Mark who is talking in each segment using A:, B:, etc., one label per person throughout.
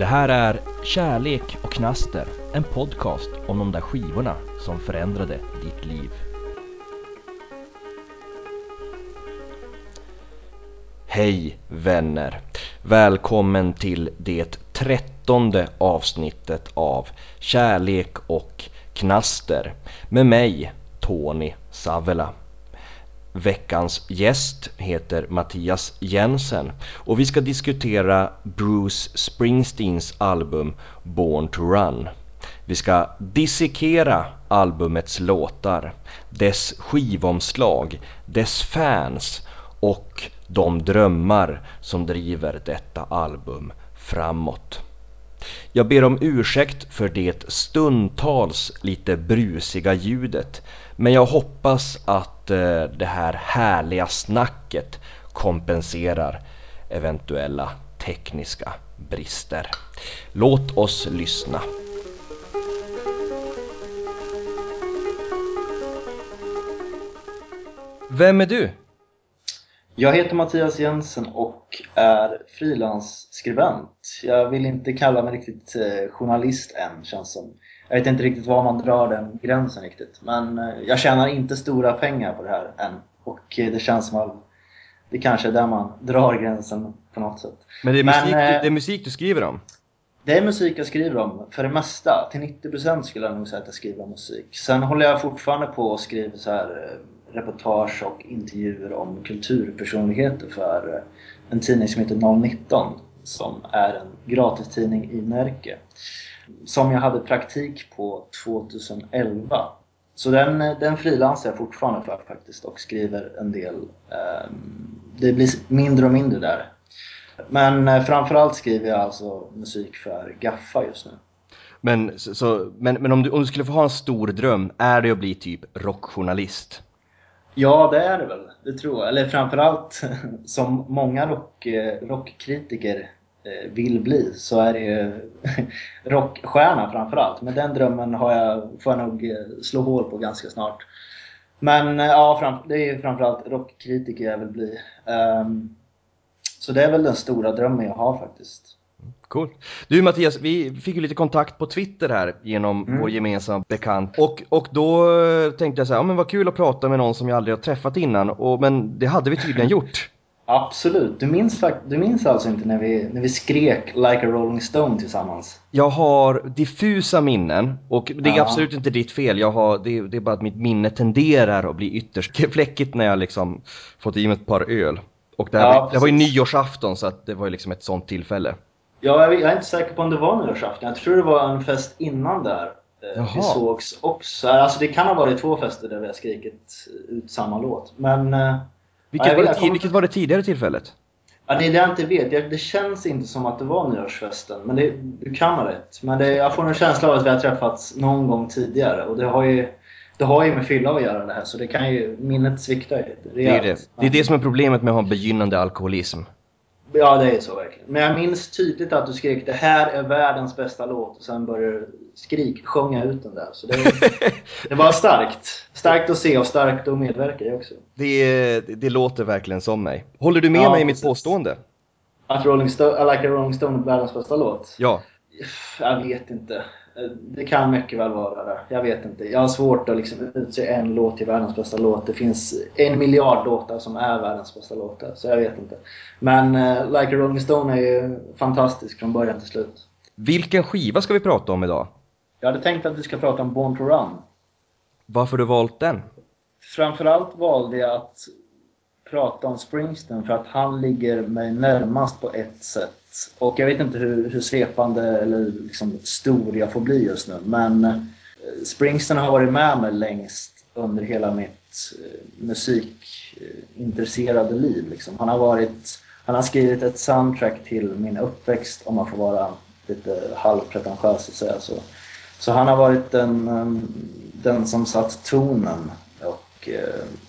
A: Det här är Kärlek och knaster, en podcast om de där skivorna som förändrade ditt liv. Hej vänner! Välkommen till det trettonde avsnittet av Kärlek och knaster med mig, Tony Savela. Veckans gäst heter Mattias Jensen och vi ska diskutera Bruce Springsteens album Born to Run. Vi ska dissekera albumets låtar, dess skivomslag, dess fans och de drömmar som driver detta album framåt. Jag ber om ursäkt för det stundtals lite brusiga ljudet men jag hoppas att eh, det här härliga snacket kompenserar eventuella tekniska brister. Låt oss lyssna. Vem är du?
B: Jag heter Mattias Jensen och är frilansskribent. Jag vill inte kalla mig riktigt eh, journalist än, känns som. Jag vet inte riktigt var man drar den gränsen riktigt. Men eh, jag tjänar inte stora pengar på det här än. Och eh, det känns som att det kanske är där man drar gränsen på något sätt.
A: Men det är musik, Men, det är musik du skriver om?
B: Det är musik jag skriver om, för det mesta. Till 90% skulle jag nog säga att jag skriver om musik. Sen håller jag fortfarande på och skriver så här reportage och intervjuer om kulturpersonligheter för eh, en tidning som heter 019 som är en gratistidning i Närke som jag hade praktik på 2011 så den, den frilansar jag fortfarande för faktiskt och skriver en del ehm, det blir mindre och mindre där men eh, framförallt skriver jag alltså musik för Gaffa just nu
A: men, så, men, men om, du, om du skulle få ha en stor dröm, är det att bli typ rockjournalist?
B: Ja, det är det väl. Det tror jag. Eller framförallt som många rock, eh, rockkritiker vill bli så är det ju rockstjärna framförallt. Men den drömmen har jag, får jag nog eh, slå hål på ganska snart. Men ja, det är ju framförallt rockkritiker jag vill bli. Ehm, så det är väl den stora drömmen jag har faktiskt.
A: Coolt. Du Mattias, vi fick ju lite kontakt på Twitter här genom mm. vår gemensamma bekant och, och då tänkte jag så här, ja men vad kul att prata med någon som jag aldrig har träffat innan, och, men det hade vi tydligen gjort.
B: Absolut. Du minns, du minns alltså inte när vi, när vi skrek Like a Rolling Stone tillsammans?
A: Jag har diffusa minnen och det är ja. absolut inte ditt fel. Jag har, det, det, är bara att mitt minne tenderar att bli ytterst fläckigt när jag liksom fått i mig ett par öl. Och det, här, ja, det var ju nyårsafton så att det var ju liksom ett sånt tillfälle.
B: Ja, jag är inte säker på om det var nyårsafton. Jag tror det var en fest innan där. Eh, Jaha. Vi sågs också. Alltså det kan ha varit två fester där vi har skrikit ut samma låt. Men...
A: Vilket, ja, var, det, kom... vilket var det tidigare tillfället?
B: Ja, det är det jag inte vet. Det känns inte som att det var nyårsfesten. Men det, du kan ha rätt. Men det, jag får en känsla av att vi har träffats någon gång tidigare. Och det har ju, det har ju med fylla att göra det här. Så det kan ju, minnet sviktar ju.
A: Det är det. Det är det som är problemet med att ha begynnande alkoholism.
B: Ja, det är så verkligen. Men jag minns tydligt att du skrek det här är världens bästa låt och sen började du skrik, sjunga ut den där. Så det, det var starkt. Starkt att se och starkt att medverka i också.
A: Det, det låter verkligen som mig. Håller du med ja, mig i mitt påstående?
B: Att Rolling Stone, I Like a Rolling Stone är världens bästa låt?
A: Ja.
B: Jag vet inte. Det kan mycket väl vara det. Jag vet inte. Jag har svårt att liksom utse en låt till världens bästa låt. Det finns en miljard låtar som är världens bästa låtar. Så jag vet inte. Men uh, Like a Rolling Stone är ju fantastisk från början till slut.
A: Vilken skiva ska vi prata om idag?
B: Jag hade tänkt att vi ska prata om Born to Run.
A: Varför har du valt den?
B: Framförallt valde jag att prata om Springsteen för att han ligger mig närmast på ett sätt. Och jag vet inte hur, hur svepande eller liksom stor jag får bli just nu. Men eh, Springsteen har varit med mig längst under hela mitt eh, musikintresserade liv. Liksom. Han, har varit, han har skrivit ett soundtrack till min uppväxt om man får vara lite halvpretentiös och säga så. Så han har varit den, eh, den som satt tonen och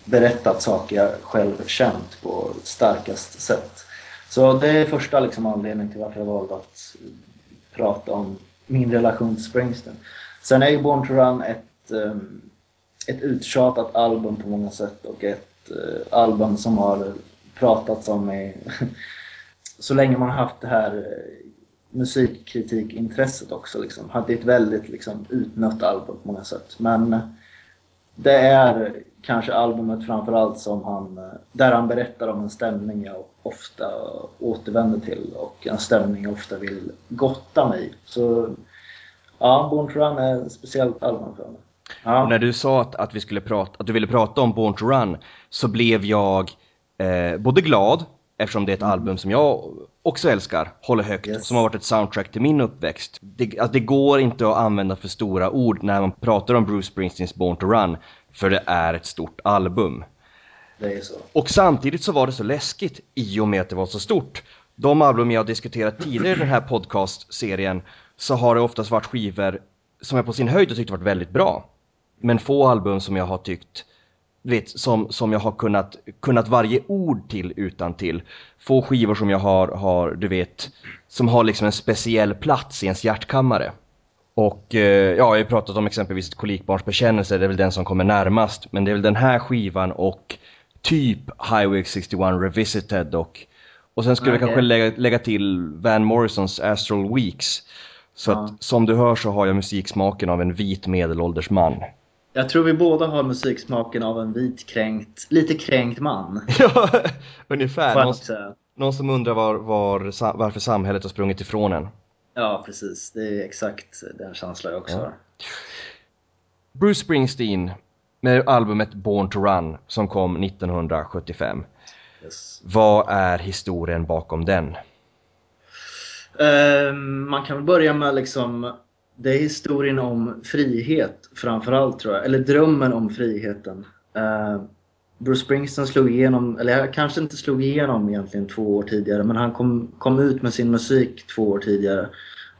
B: berättat saker jag själv känt på starkast sätt. Så det är första liksom anledningen till varför jag valde att prata om min relation till Springsteen. Sen är ju Born to Run ett, ehm, ett uttjatat album på många sätt och ett eh, album som har pratats om i så länge man har haft det här eh, musikkritikintresset också. Liksom. Det är ett väldigt liksom, utnött album på många sätt. Men det är kanske albumet framförallt som han, eh, där han berättar om en stämning jag ofta återvänder till och en stämning jag ofta vill gotta mig Så ja, Born to Run är ett speciellt album för mig.
A: Ja. när du sa att, att, vi skulle prata, att du ville prata om Born to Run så blev jag eh, både glad eftersom det är ett mm. album som jag också älskar, håller högt, yes. som har varit ett soundtrack till min uppväxt. Det, alltså det går inte att använda för stora ord när man pratar om Bruce Springsteens Born to Run, för det är ett stort album.
B: Det är så.
A: Och samtidigt så var det så läskigt i och med att det var så stort. De album jag har diskuterat tidigare i den här podcastserien så har det oftast varit skivor som jag på sin höjd har tyckt varit väldigt bra. Men få album som jag har tyckt vet, som, som jag har kunnat, kunnat varje ord till utan till. Få skivor som jag har, har, du vet, som har liksom en speciell plats i ens hjärtkammare. Och eh, ja, jag har ju pratat om exempelvis ett kolikbarns bekännelse, det är väl den som kommer närmast. Men det är väl den här skivan och typ Highway 61 Revisited och och sen skulle okay. jag kanske lägga, lägga till Van Morrisons Astral Weeks. Så ja. att som du hör så har jag musiksmaken av en vit medelålders man.
B: Jag tror vi båda har musiksmaken av en vit kränkt, lite kränkt man.
A: ja, ungefär. Någon, någon, som undrar var, var, varför samhället har sprungit ifrån en.
B: Ja, precis. Det är exakt den känslan jag också ja. har.
A: Bruce Springsteen med albumet Born to Run som kom 1975. Yes. Vad är historien bakom den?
B: Uh, man kan väl börja med liksom det är historien om frihet framförallt tror jag, eller drömmen om friheten. Uh, Bruce Springsteen slog igenom, eller kanske inte slog igenom egentligen två år tidigare, men han kom, kom ut med sin musik två år tidigare.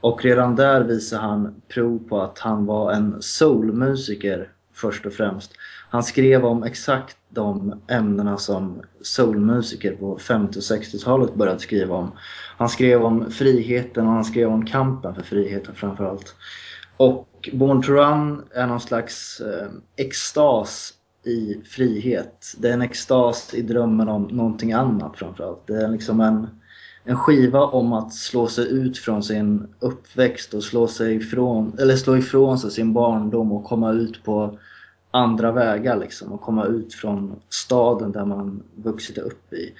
B: Och redan där visade han prov på att han var en soulmusiker först och främst. Han skrev om exakt de ämnena som soulmusiker på 50 och 60-talet började skriva om. Han skrev om friheten och han skrev om kampen för friheten framförallt. Och Born to Run är någon slags eh, extas i frihet. Det är en extas i drömmen om någonting annat framförallt. Det är liksom en, en skiva om att slå sig ut från sin uppväxt och slå, sig ifrån, eller slå ifrån sig sin barndom och komma ut på andra vägar liksom och komma ut från staden där man vuxit upp i.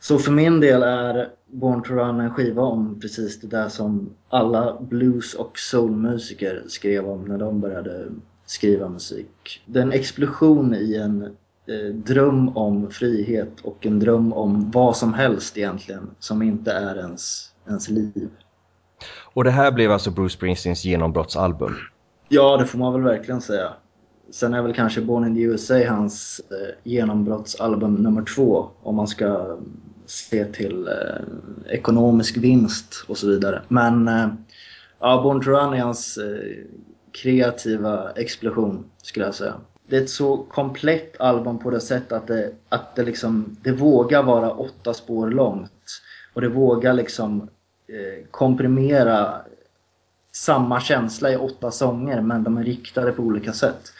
B: Så för min del är Born to Run en skiva om precis det där som alla blues och soulmusiker skrev om när de började skriva musik. Det är en explosion i en eh, dröm om frihet och en dröm om vad som helst egentligen som inte är ens, ens liv.
A: Och det här blev alltså Bruce Springsteens genombrottsalbum?
B: Ja, det får man väl verkligen säga. Sen är väl kanske Born in the USA hans eh, genombrottsalbum nummer två om man ska mm, se till eh, ekonomisk vinst och så vidare. Men eh, ja, Born to Run är hans eh, kreativa explosion skulle jag säga. Det är ett så komplett album på det sättet att det, att det, liksom, det vågar vara åtta spår långt. Och det vågar liksom eh, komprimera samma känsla i åtta sånger men de är riktade på olika sätt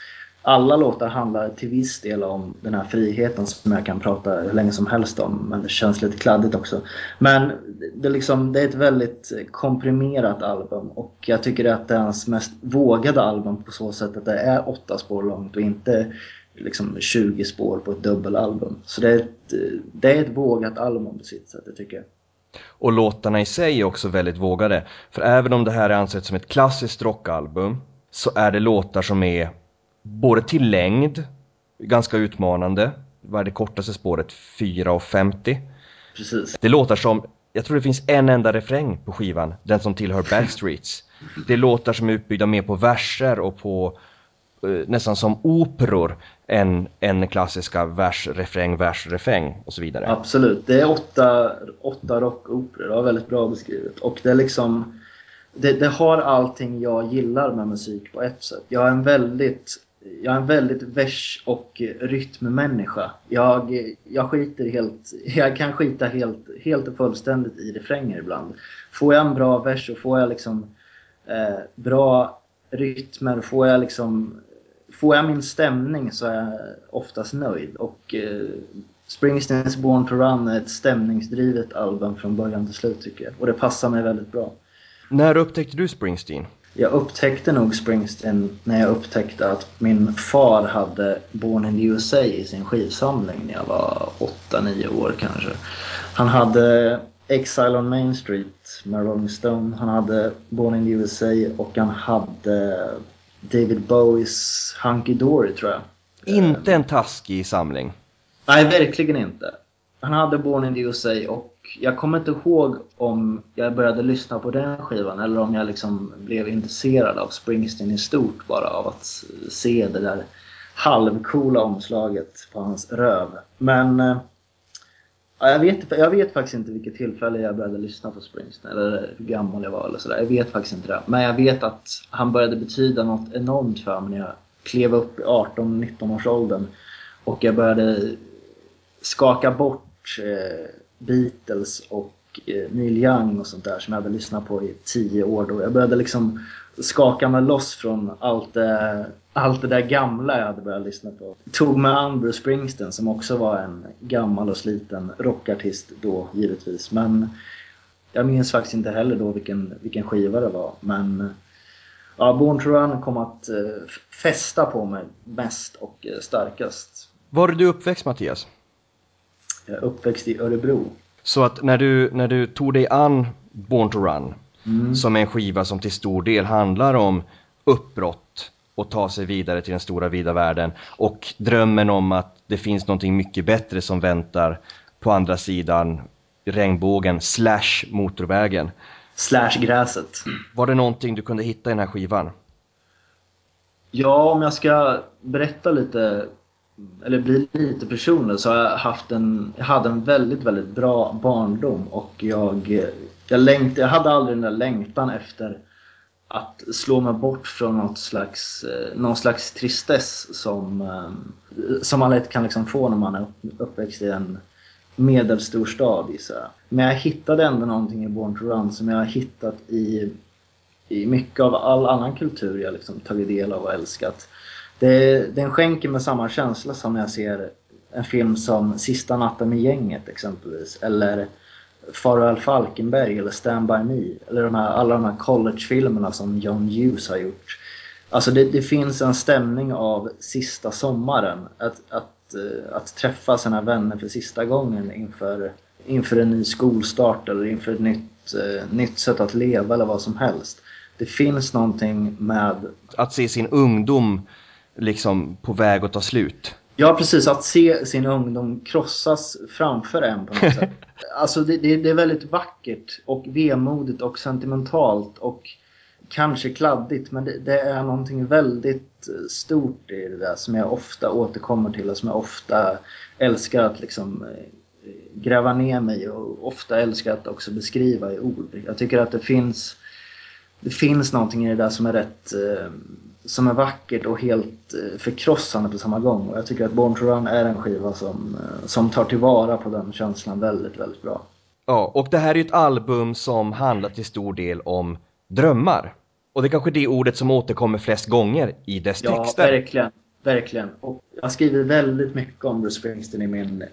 B: alla låtar handlar till viss del om den här friheten som jag kan prata hur länge som helst om. Men det känns lite kladdigt också. Men det är, liksom, det är ett väldigt komprimerat album och jag tycker att det är hans mest vågade album på så sätt att det är åtta spår långt och inte liksom 20 spår på ett dubbelalbum. Så det är ett, det är ett vågat album på sitt sätt, det tycker jag.
A: Och låtarna i sig är också väldigt vågade. För även om det här är ansett som ett klassiskt rockalbum så är det låtar som är både till längd, ganska utmanande. Vad är det kortaste spåret? 4.50.
B: Precis.
A: Det låter som, jag tror det finns en enda refräng på skivan, den som tillhör Backstreets. Det låtar som är utbyggda mer på verser och på eh, nästan som operor än, än klassiska vers, refräng, vers, refräng och så vidare.
B: Absolut, det är åtta, åtta rockoperor, det var väldigt bra beskrivet. Och det är liksom det, det, har allting jag gillar med musik på ett sätt. Jag är en väldigt jag är en väldigt vers och rytmmänniska. Jag, jag skiter helt, jag kan skita helt, helt och fullständigt i refränger ibland. Får jag en bra vers och får jag liksom eh, bra rytmer, får jag liksom Får jag min stämning så är jag oftast nöjd. Och eh, Springsteens Born to Run är ett stämningsdrivet album från början till slut tycker jag. Och det passar mig väldigt bra.
A: När upptäckte du Springsteen?
B: Jag upptäckte nog Springsteen när jag upptäckte att min far hade Born in the USA i sin skivsamling när jag var 8-9 år kanske. Han hade Exile on Main Street med Rolling Stone. Han hade Born in the USA och han hade David Bowies Hunky Dory tror jag.
A: Inte en taskig samling.
B: Nej, verkligen inte. Han hade Born in the USA och jag kommer inte ihåg om jag började lyssna på den skivan eller om jag liksom blev intresserad av Springsteen i stort bara av att se det där halvcoola omslaget på hans röv. Men eh, ja, jag, vet, jag vet faktiskt inte vilket tillfälle jag började lyssna på Springsteen eller hur gammal jag var eller sådär. Jag vet faktiskt inte det. Men jag vet att han började betyda något enormt för mig när jag klev upp i 18-19 års åldern och jag började skaka bort eh, Beatles och eh, Neil Young och sånt där som jag hade lyssnat på i tio år då. Jag började liksom skaka mig loss från allt det, allt det där gamla jag hade börjat lyssna på. Tog mig an Bruce Springsteen som också var en gammal och sliten rockartist då givetvis. Men jag minns faktiskt inte heller då vilken, vilken skiva det var. Men ja, Born to Run kom att eh, fästa på mig mest och eh, starkast.
A: Var är du uppväxt Mattias?
B: Jag är uppväxt i Örebro.
A: Så att när du, när du tog dig an Born to Run, mm. som är en skiva som till stor del handlar om uppbrott och ta sig vidare till den stora vida världen och drömmen om att det finns någonting mycket bättre som väntar på andra sidan regnbågen slash motorvägen.
B: Slash gräset.
A: Var det någonting du kunde hitta i den här skivan?
B: Ja, om jag ska berätta lite eller blir lite personlig så har jag haft en, jag hade en väldigt, väldigt bra barndom och jag, jag, längt, jag hade aldrig den där längtan efter att slå mig bort från något slags, eh, någon slags tristess som, eh, som man lätt kan liksom få när man är uppväxt i en medelstor stad gissar jag. Men jag hittade ändå någonting i Born to Run som jag har hittat i, i mycket av all annan kultur jag liksom tagit del av och älskat. Det, den skänker mig samma känsla som när jag ser en film som Sista natten med gänget exempelvis. Eller Farväl Falkenberg eller Stand By Me. Eller de här, alla de här collegefilmerna som John Hughes har gjort. Alltså det, det, finns en stämning av sista sommaren. Att, att, eh, att träffa sina vänner för sista gången inför, inför en ny skolstart eller inför ett nytt, eh, nytt sätt att leva eller vad som helst. Det finns någonting med...
A: Att se sin ungdom liksom på väg att ta slut.
B: Ja, precis. Att se sin ungdom krossas framför en på något sätt. Alltså det, det, det, är väldigt vackert och vemodigt och sentimentalt och kanske kladdigt. Men det, det, är någonting väldigt stort i det där som jag ofta återkommer till och som jag ofta älskar att liksom eh, gräva ner mig och ofta älskar att också beskriva i ord. Jag tycker att det finns det finns någonting i det där som är rätt eh, som är vackert och helt eh, förkrossande på samma gång. Och jag tycker att Born to Run är en skiva som, eh, som tar tillvara på den känslan väldigt, väldigt bra.
A: Ja, och det här är ju ett album som handlar till stor del om drömmar. Och det är kanske det ordet som återkommer flest gånger i dess
B: ja,
A: texter.
B: Ja, verkligen. Verkligen. Och jag har skrivit väldigt mycket om Bruce Springsteen i min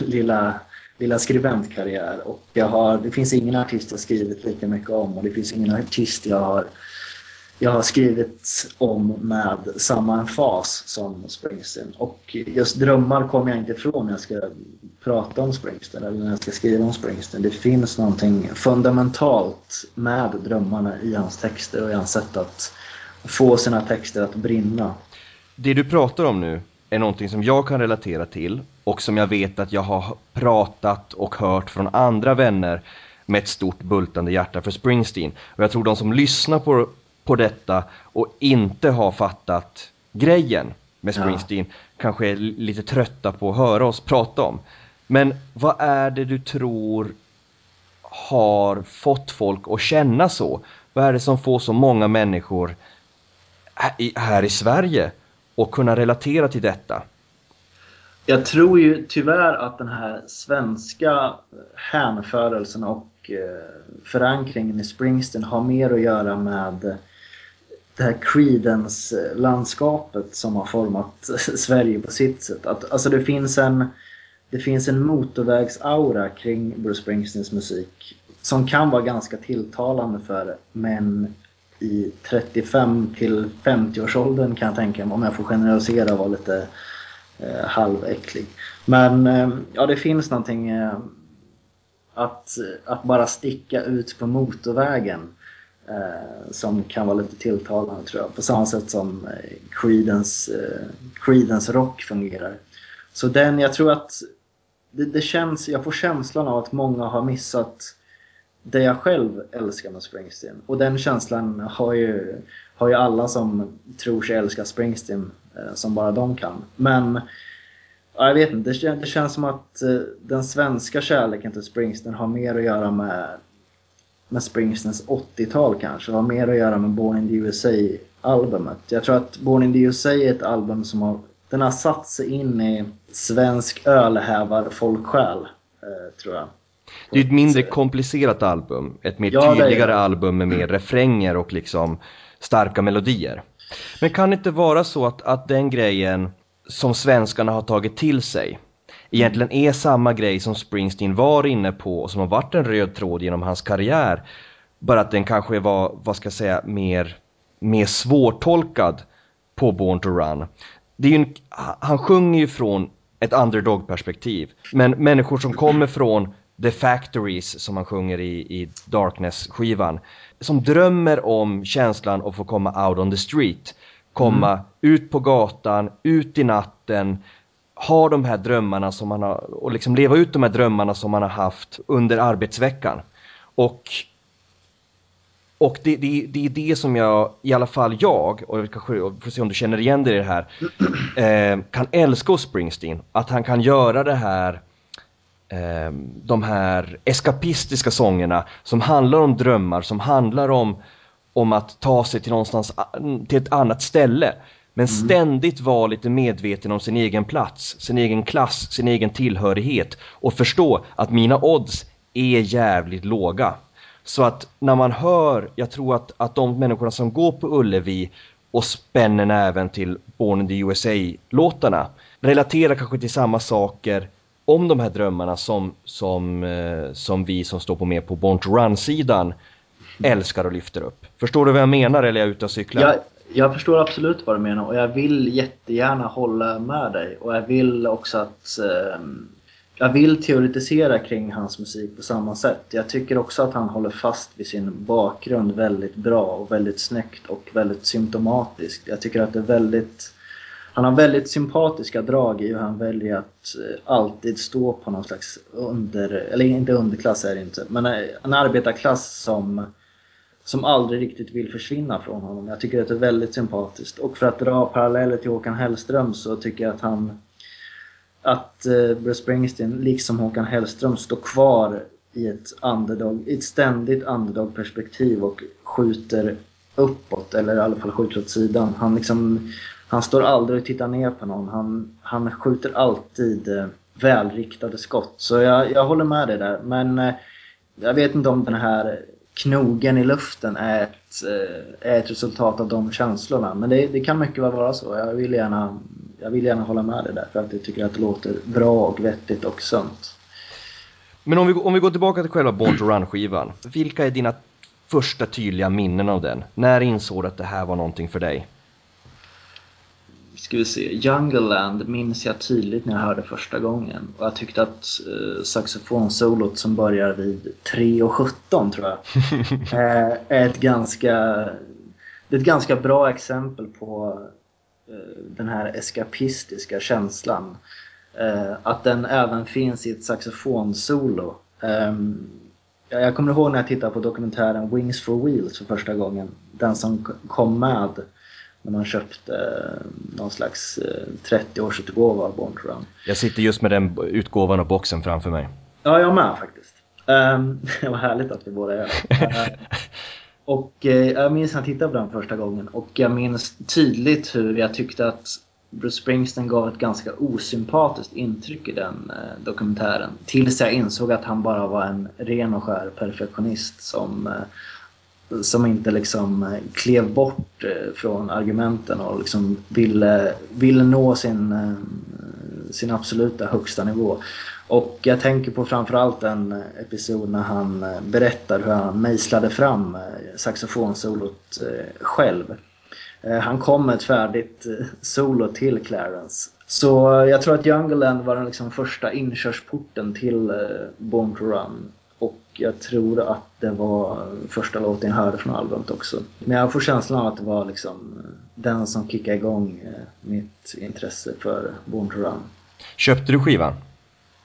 B: lilla, lilla skribentkarriär. Och jag har, det finns ingen artist jag skrivit lika mycket om och det finns ingen artist jag har jag har skrivit om med samma emfas som Springsteen. Och just drömmar kommer jag inte ifrån när jag ska prata om Springsteen eller när jag ska skriva om Springsteen. Det finns någonting fundamentalt med drömmarna i hans texter och i hans sätt att få sina texter att brinna.
A: Det du pratar om nu är någonting som jag kan relatera till och som jag vet att jag har pratat och hört från andra vänner med ett stort bultande hjärta för Springsteen. Och jag tror de som lyssnar på på detta och inte har fattat grejen med Springsteen ja. kanske är lite trötta på att höra oss prata om. Men vad är det du tror har fått folk att känna så? Vad är det som får så många människor här i Sverige och kunna relatera till detta?
B: Jag tror ju tyvärr att den här svenska hänförelsen och eh, förankringen i Springsteen har mer att göra med det här Creedence-landskapet som har format Sverige på sitt sätt. Att, alltså det finns en, det finns en motorvägsaura kring Bruce Springsteens musik som kan vara ganska tilltalande för män i 35 till 50-årsåldern kan jag tänka mig, om jag får generalisera och vara lite eh, halväcklig. Men eh, ja, det finns någonting eh, att, att bara sticka ut på motorvägen eh, som kan vara lite tilltalande tror jag. På samma sätt som eh, Creedence, eh, Creedence rock fungerar. Så den, jag tror att det, det, känns, jag får känslan av att många har missat det jag själv älskar med Springsteen. Och den känslan har ju, har ju alla som tror sig älska Springsteen eh, som bara de kan. Men ja, jag vet inte, det, det känns som att eh, den svenska kärleken till Springsteen har mer att göra med, med Springsteens 80-tal kanske. Har mer att göra med Born in the USA-albumet. Jag tror att Born in the USA är ett album som har den har satt sig in i svensk ölhävar folksjäl, eh, tror jag.
A: Det är ett mindre komplicerat album, ett mer ja, tydligare album med mer refränger och liksom starka melodier. Men kan det inte vara så att, att den grejen som svenskarna har tagit till sig egentligen är samma grej som Springsteen var inne på och som har varit en röd tråd genom hans karriär. Bara att den kanske var, vad ska jag säga, mer, mer svårtolkad på Born to Run det är en, han sjunger ju från ett underdog-perspektiv. Men människor som kommer från The Factories, som han sjunger i, i Darkness-skivan, som drömmer om känslan att få komma out on the street. Komma mm. ut på gatan, ut i natten, ha de här drömmarna som man har, och liksom leva ut de här drömmarna som man har haft under arbetsveckan. Och och det, det, det är det som jag, i alla fall jag, och vi får se om du känner igen dig i det här, eh, kan älska hos Springsteen. Att han kan göra det här, eh, de här eskapistiska sångerna som handlar om drömmar, som handlar om, om att ta sig till någonstans, till ett annat ställe. Men mm. ständigt vara lite medveten om sin egen plats, sin egen klass, sin egen tillhörighet och förstå att mina odds är jävligt låga. Så att när man hör, jag tror att, att de människorna som går på Ullevi och spänner näven till Born in the USA-låtarna relaterar kanske till samma saker om de här drömmarna som, som, eh, som vi som står på med på Born to Run-sidan älskar och lyfter upp. Förstår du vad jag menar eller är jag ute och cyklar?
B: Jag, jag förstår absolut vad du menar och jag vill jättegärna hålla med dig och jag vill också att eh, jag vill teoretisera kring hans musik på samma sätt. Jag tycker också att han håller fast vid sin bakgrund väldigt bra och väldigt snyggt och väldigt symptomatiskt. Jag tycker att det är väldigt... Han har väldigt sympatiska drag i hur han väljer att eh, alltid stå på någon slags under... Eller inte underklass är det inte, men eh, en arbetarklass som som aldrig riktigt vill försvinna från honom. Jag tycker att det är väldigt sympatiskt. Och för att dra paralleller till Håkan Hellström så tycker jag att han att eh, Bruce Springsteen, liksom Håkan Hellström, står kvar i ett, underdog, i ett ständigt underdog-perspektiv och skjuter uppåt, eller i alla fall skjuter åt sidan. Han, liksom, han står aldrig och tittar ner på någon. Han, han skjuter alltid eh, välriktade skott. Så jag, jag håller med dig där. Men eh, jag vet inte om den här knogen i luften är ett, eh, är ett resultat av de känslorna. Men det, det kan mycket väl vara så. Jag vill gärna jag vill gärna hålla med dig där för att jag tycker att det låter bra och vettigt och sunt.
A: Men om vi, om vi går tillbaka till själva Born to Run-skivan. Vilka är dina första tydliga minnen av den? När insåg du att det här var någonting för dig?
B: Ska vi se, Jungle Land minns jag tydligt när jag hörde första gången. Och jag tyckte att eh, saxofonsolot som börjar vid 3.17 tror jag eh, är ett ganska, det är ett ganska bra exempel på Eh, den här eskapistiska känslan. Eh, att den även finns i ett saxofonsolo. Ehm, jag kommer ihåg när jag tittade på dokumentären Wings for Wheels för första gången. Den som kom med när man köpte eh, någon slags 30-årsutgåva av Born to Run.
A: Jag sitter just med den utgåvan och boxen framför mig.
B: Ja, jag med faktiskt. Um, det var härligt att vi båda gör det. Och eh, jag minns när jag tittade på den första gången och jag minns tydligt hur jag tyckte att Bruce Springsteen gav ett ganska osympatiskt intryck i den eh, dokumentären. Tills jag insåg att han bara var en ren och skär perfektionist som, eh, som inte liksom eh, klev bort eh, från argumenten och liksom ville, ville nå sin, eh, sin absoluta högsta nivå. Och jag tänker på framförallt en episod när han berättar hur han mejslade fram saxofonsolot själv. Han kom med ett färdigt solo till Clarence. Så jag tror att Jungleland var den liksom första inkörsporten till Born to Run. Jag tror att det var första låten jag hörde från albumet också. Men jag får känslan av att det var liksom den som kickade igång eh, mitt intresse för Born to Run.
A: Köpte du skivan?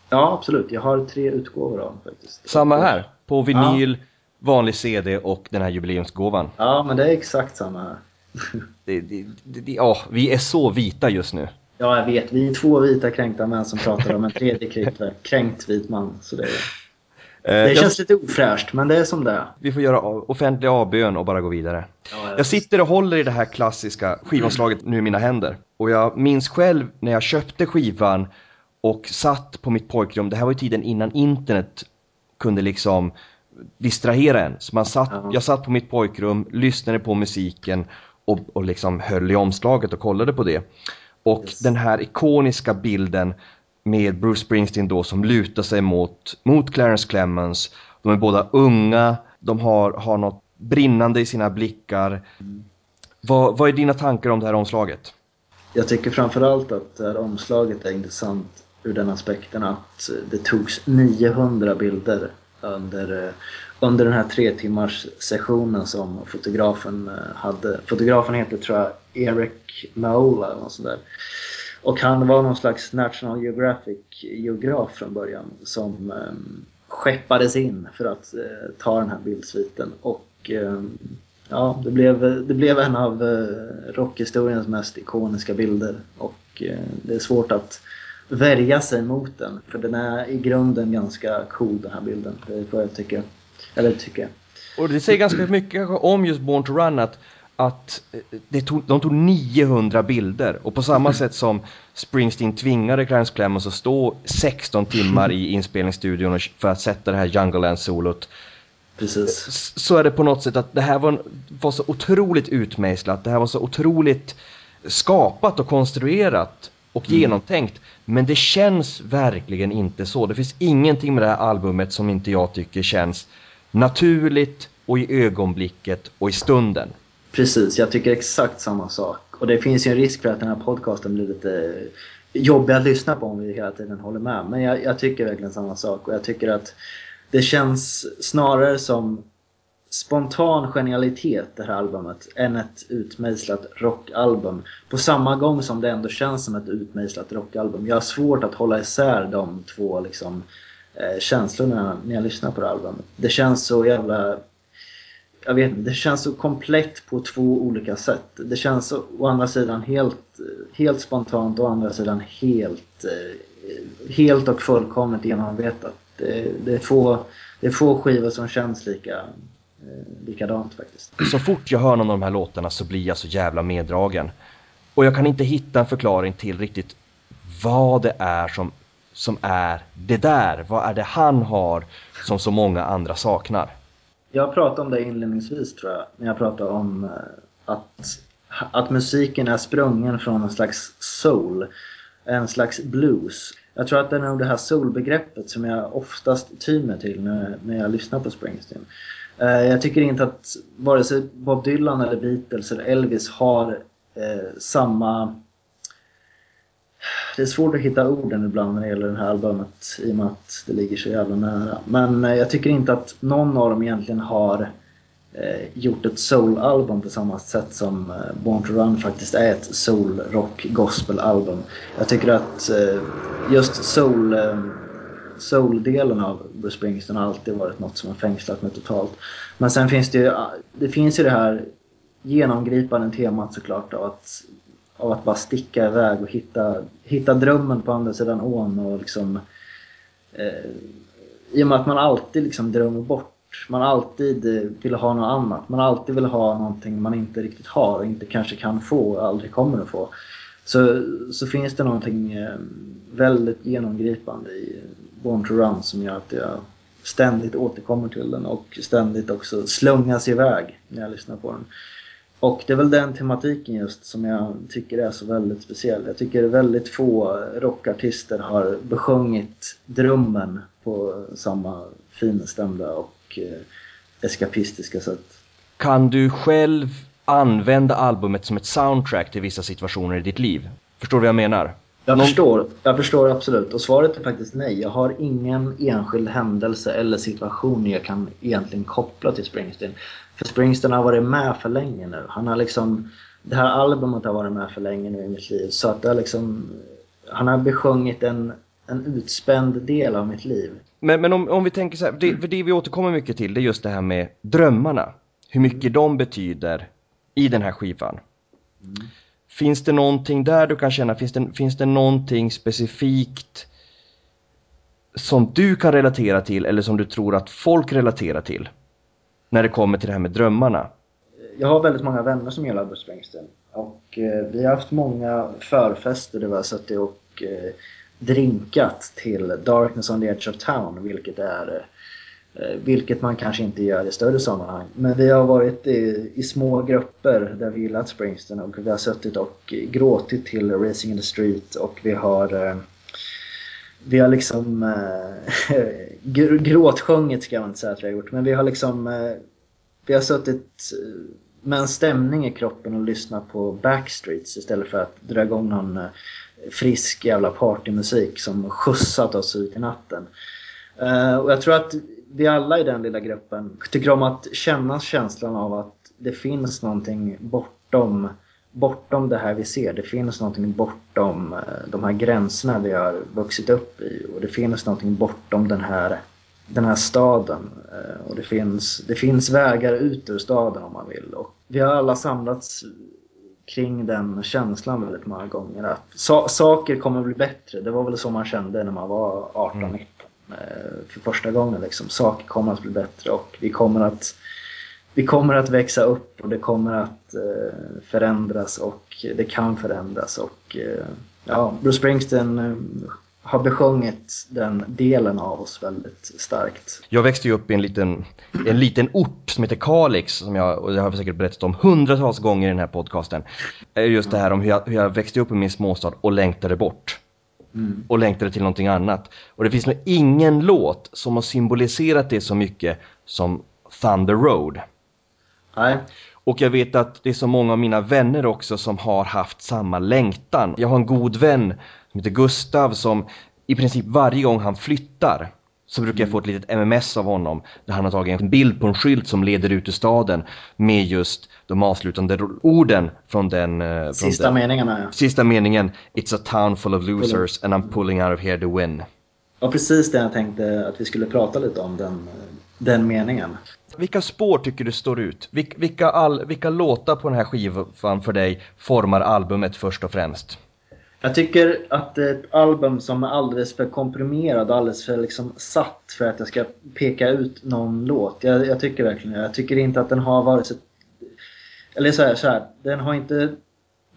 B: Ja, absolut. Jag har tre utgåvor av den faktiskt.
A: Samma här. På vinyl, ja. vanlig CD och den här jubileumsgåvan.
B: Ja, men det är exakt samma här.
A: det, det, det, ja, vi är så vita just nu.
B: Ja, jag vet. Vi är två vita kränkta män som pratar om en tredje kränkt vit man. Så det är... Eh, det känns jag, lite ofräscht, men det är som det är.
A: Vi får göra offentlig avbön och bara gå vidare. Ja, jag, jag sitter och håller i det här klassiska skivomslaget nu i mina händer. Och jag minns själv när jag köpte skivan och satt på mitt pojkrum. Det här var ju tiden innan internet kunde liksom distrahera en. Så man satt, ja. jag satt på mitt pojkrum, lyssnade på musiken och, och liksom höll i omslaget och kollade på det. Och yes. den här ikoniska bilden med Bruce Springsteen då som lutar sig mot, mot Clarence Clemens. De är båda unga, de har, har något brinnande i sina blickar. Vad, vad är dina tankar om det här omslaget?
B: Jag tycker framförallt att det här omslaget är intressant ur den aspekten att det togs 900 bilder under, under den här tre timmars sessionen som fotografen eh, hade. Fotografen heter tror jag Eric Maola eller något sånt där. Och han var någon slags National Geographic-geograf från början som ehm, skeppades in för att eh, ta den här bildsviten. Och ehm, ja, det blev, det blev en av eh, rockhistoriens mest ikoniska bilder. Och eh, det är svårt att värja sig mot den. För den är i grunden ganska cool den här bilden. Det är vad jag tycker. Eller tycker jag.
A: Och det säger ganska mycket om just Born to Run att att eh, det tog, de tog 900 bilder och på samma sätt som Springsteen tvingade Clarence Clemens att stå 16 timmar i inspelningsstudion för att sätta det här Jungle Land-solot
B: Precis.
A: Så är det på något sätt att det här var, var så otroligt utmejslat, det här var så otroligt skapat och konstruerat och mm. genomtänkt. Men det känns verkligen inte så. Det finns ingenting med det här albumet som inte jag tycker känns naturligt och i ögonblicket och i stunden.
B: Precis, jag tycker exakt samma sak. Och det finns ju en risk för att den här podcasten blir lite eh, jobbig att lyssna på om vi hela tiden håller med. Men jag, jag tycker verkligen samma sak och jag tycker att det känns snarare som spontan genialitet det här albumet än ett utmejslat rockalbum. På samma gång som det ändå känns som ett utmejslat rockalbum. Jag har svårt att hålla isär de två liksom, eh, känslorna när jag lyssnar på det här albumet. Det känns så jävla jag vet inte, det känns så komplett på två olika sätt. Det känns å andra sidan helt, helt spontant och å andra sidan helt, eh, helt och fullkomligt genomarbetat. Det, det, är få, det är få skivor som känns lika, eh, likadant faktiskt.
A: Så fort jag hör någon av de här låtarna så blir jag så jävla meddragen. Och jag kan inte hitta en förklaring till riktigt vad det är som, som är det där. Vad är det han har som så många andra saknar?
B: Jag pratade om det inledningsvis tror jag, när jag pratade om eh, att, att musiken är sprungen från en slags soul, en slags blues. Jag tror att det är nog det här soul-begreppet som jag oftast tyr mig till när, när jag lyssnar på Springsteen. Eh, jag tycker inte att vare sig Bob Dylan eller Beatles eller Elvis har eh, samma det är svårt att hitta orden ibland när det gäller det här albumet i och med att det ligger så jävla nära. Men eh, jag tycker inte att någon av dem egentligen har eh, gjort ett soul-album på samma sätt som eh, Born to Run faktiskt är ett soul, rock, gospel-album. Jag tycker att just soul soul-delen av Bruce Springsteen har alltid varit något som har fängslat mig totalt. Men sen finns det ju, ah, det finns ju det här genomgripande temat såklart av att av att bara sticka iväg och hitta, hitta drömmen på andra sidan ån och liksom eh, i och med att man alltid liksom drömmer bort man alltid eh, vill ha något annat. Man alltid vill ha någonting man inte riktigt har och inte kanske kan få och aldrig kommer att få. Så, så finns det någonting eh, väldigt genomgripande i Born to Run som gör att jag ständigt återkommer till den och ständigt också slungas iväg när jag lyssnar på den. Och det är väl den tematiken just som jag tycker är så väldigt speciell. Jag tycker väldigt få rockartister har besjungit drömmen på samma finstämda och eh, eskapistiska sätt.
A: Kan du själv använda albumet som ett soundtrack till vissa situationer i ditt liv? Förstår du vad jag menar?
B: Jag förstår, jag förstår absolut. Och svaret är faktiskt nej. Jag har ingen enskild händelse eller situation jag kan egentligen koppla till Springsteen. För Springsteen har varit med för länge nu. Han har liksom, det här albumet har varit med för länge nu i mitt liv. Så att det har liksom, han har besjungit en, en utspänd del av mitt liv.
A: Men, men om, om vi tänker så här, det, för det vi återkommer mycket till det är just det här med drömmarna. Hur mycket de betyder i den här skivan. Mm. Finns det någonting där du kan känna, finns det, finns det någonting specifikt som du kan relatera till eller som du tror att folk relaterar till? När det kommer till det här med drömmarna.
B: Jag har väldigt många vänner som gillar Bruce Springsteen. Och eh, vi har haft många förfester där vi har suttit och eh, drinkat till Darkness on the Edge of Town, vilket är Eh, Eh, vilket man kanske inte gör i större sammanhang. Men vi har varit i, i små grupper där vi gillat Springsteen och vi har suttit och gråtit till Racing in the Street och vi har eh, vi har liksom äh, gråtsjungit ska man inte säga att vi har gjort men vi har liksom äh, vi har suttit med en stämning i kroppen och lyssnat på Backstreets istället för att dra igång någon frisk jävla partymusik som skjutsat oss ut i natten. Äh, och jag tror att vi alla i den lilla gruppen tycker om att känna känslan av att det finns någonting bortom, bortom det här vi ser. Det finns någonting bortom eh, de här gränserna vi har vuxit upp i och det finns någonting bortom den här, den här staden. Eh, och det finns, det finns vägar ut ur staden om man vill. Och vi har alla samlats kring den känslan väldigt många gånger. Att sa saker kommer bli bättre. Det var väl så man kände när man var 18-19. Eh, för första gången. Liksom. Saker kommer att bli bättre och vi kommer att, vi kommer att växa upp och det kommer att eh, förändras och det kan förändras. Och, eh, ja, Bruce Springsteen eh, har besjungit den delen av oss väldigt starkt.
A: Jag växte ju upp i en liten, en liten ort som heter Kalix, som jag, och jag har säkert berättat om hundratals gånger i den här podcasten. Just det här om hur jag, hur jag växte upp i min småstad och längtade bort. Mm. och längtade till någonting annat. Och det finns nog ingen låt som har symboliserat det så mycket som Thunder Road.
B: Nej.
A: Och jag vet att det är så många av mina vänner också som har haft samma längtan. Jag har en god vän som heter Gustav som i princip varje gång han flyttar så brukar jag få ett litet MMS av honom där han har tagit en bild på en skylt som leder ut ur staden med just de avslutande orden från den... Eh, från
B: sista
A: den,
B: meningarna ja.
A: Sista meningen It's a town full of losers and I'm pulling out of here to win.
B: Ja precis det jag tänkte att vi skulle prata lite om den, den meningen.
A: Vilka spår tycker du står ut? Vilka, all, vilka låtar på den här skivan för dig formar albumet först och främst?
B: Jag tycker att det är ett album som är alldeles för komprimerad och alldeles för liksom satt för att jag ska peka ut någon låt. Jag, jag tycker verkligen det. Jag tycker inte att den har vare sig... Eller så här, så här, den har inte...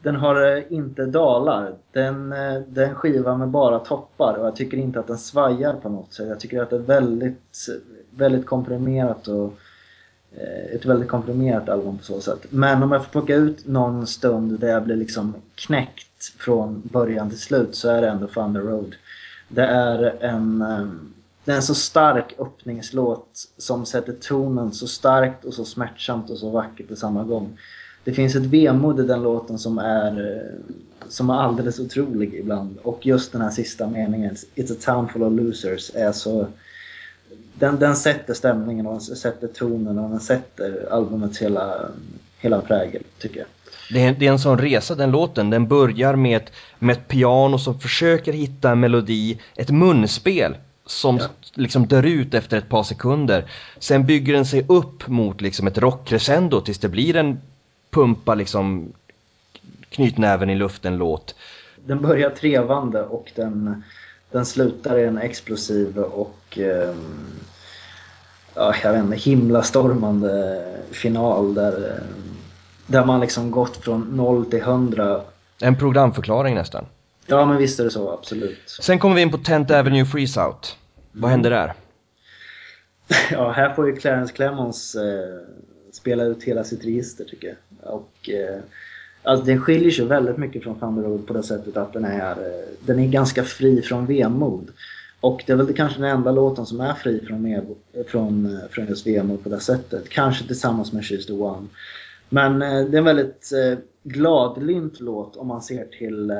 B: Den har inte dalar. Den, eh, den skiva med bara toppar och jag tycker inte att den svajar på något sätt. Jag tycker att det är väldigt, väldigt komprimerat och Eh, Eh, ett väldigt komprimerat album på så sätt. Men om jag får plocka ut någon stund där jag blir liksom knäckt från början till slut så är det ändå Thunder Road. Det är en, eh, det är en så stark öppningslåt som sätter tonen så starkt och så smärtsamt och så vackert på samma gång. Det finns ett vemod i den låten som är, eh, som är alldeles otrolig ibland. Och just den här sista meningen, It's a town full of losers, är så den, den sätter stämningen och den sätter tonen och den sätter albumets hela, hela prägel, tycker jag.
A: Det är, det är en sån resa den låten. Den börjar med ett, med ett piano som försöker hitta en melodi, ett munspel som ja. liksom dör ut efter ett par sekunder. Sen bygger den sig upp mot liksom ett rockcrescendo tills det blir en pumpa liksom knytnäven i luften-låt.
B: Den börjar trevande och den, den slutar i en explosiv och eh, ja, jag vet inte, himlastormande final där, där man liksom gått från 0 till 100.
A: En programförklaring nästan.
B: Ja men visst är det så, absolut.
A: Sen kommer vi in på 10th Avenue Freeze Out. Vad mm. händer där?
B: Ja, här får ju Clarence Clemons eh, spela ut hela sitt register tycker jag. Och, eh, alltså, den skiljer sig väldigt mycket från Thunder Road på det sättet att den är, eh, den är ganska fri från vemod. Och det är väl kanske den enda låten som är fri från, från, eh, från just vemod på det sättet. Kanske tillsammans med She's the One. Men eh, det är en väldigt gladlynt låt om man ser till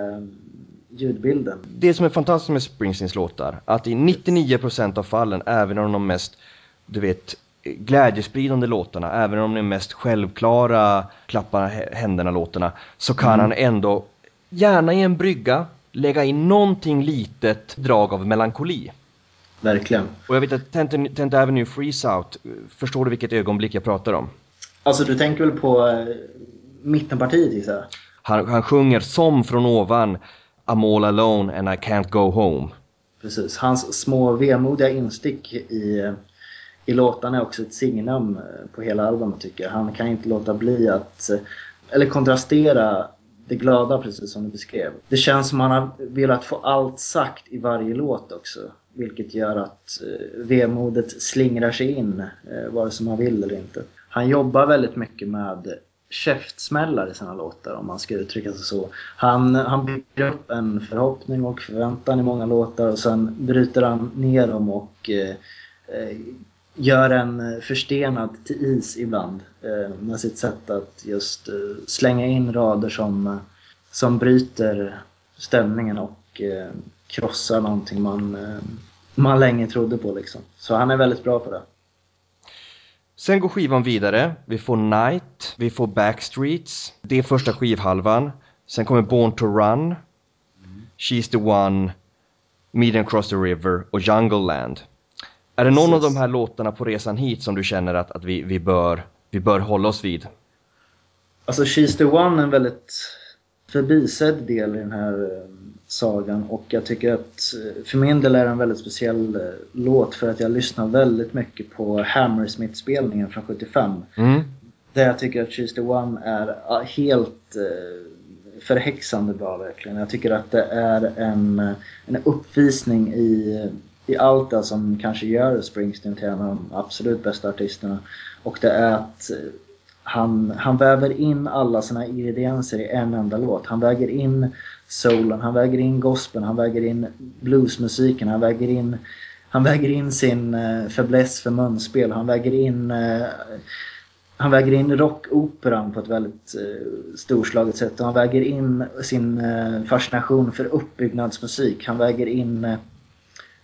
B: ljudbilden.
A: Det som är fantastiskt med Springsteens låtar, att i 99% av fallen, även om de mest, du vet, glädjespridande låtarna, även om de mest självklara klappa händerna-låtarna, så kan mm. han ändå, gärna i en brygga, lägga in någonting litet drag av melankoli.
B: Verkligen.
A: Och jag vet att Tent, Tent Avenue Freeze Out, förstår du vilket ögonblick jag pratar om?
B: Alltså du tänker väl på eh, mittenpartiet gissar jag?
A: Han, han sjunger som från ovan I'm all alone and I can't go home.
B: Precis, hans små vemodiga instick i, i låtarna är också ett signum eh, på hela albumet tycker jag. Han kan inte låta bli att, eh, eller kontrastera det glada precis som du beskrev. Det känns som han har velat få allt sagt i varje låt också. Vilket gör att eh, vemodet slingrar sig in vare sig man vill eller inte. Han jobbar väldigt mycket med käftsmällar i sina låtar om man ska uttrycka sig så. Han, han bygger upp en förhoppning och förväntan i många låtar och sen bryter han ner dem och eh gör en förstenad till is ibland eh, med sitt sätt att just eh, slänga in rader som, som bryter stämningen och eh, krossar någonting man, eh, man länge trodde på liksom. Så han är väldigt bra på det.
A: Sen går skivan vidare. Vi får Night, vi får Backstreets. Det är första skivhalvan. Sen kommer Born to Run, mm. She's the One, Median Cross the River och Jungle Land. Är det någon Precis. av de här låtarna på resan hit som du känner att, att vi, vi, bör, vi bör hålla oss vid?
B: Alltså She's the One är en väldigt förbisedd del i den här eh, sagan och jag tycker att eh, för min del är det en väldigt speciell eh, låt för att jag lyssnar väldigt mycket på Hammersmith-spelningen från 75. Mm. Där jag tycker att She's the One är helt förhäxande bra verkligen. Jag tycker att det är en, en uppvisning i, i allt det som kanske gör Springsteen till en av de absolut bästa artisterna. Och det är att eh, han, han väver in alla sina ingredienser i en enda låt. Han väger in soulen, han väger in gospeln, han väger in bluesmusiken, han väger in, han väger in sin uh, fäbless för munspel, han väger in uh, han väger in rockoperan på ett väldigt uh, storslaget sätt och han väger in sin uh, fascination för uppbyggnadsmusik. Han väger in uh,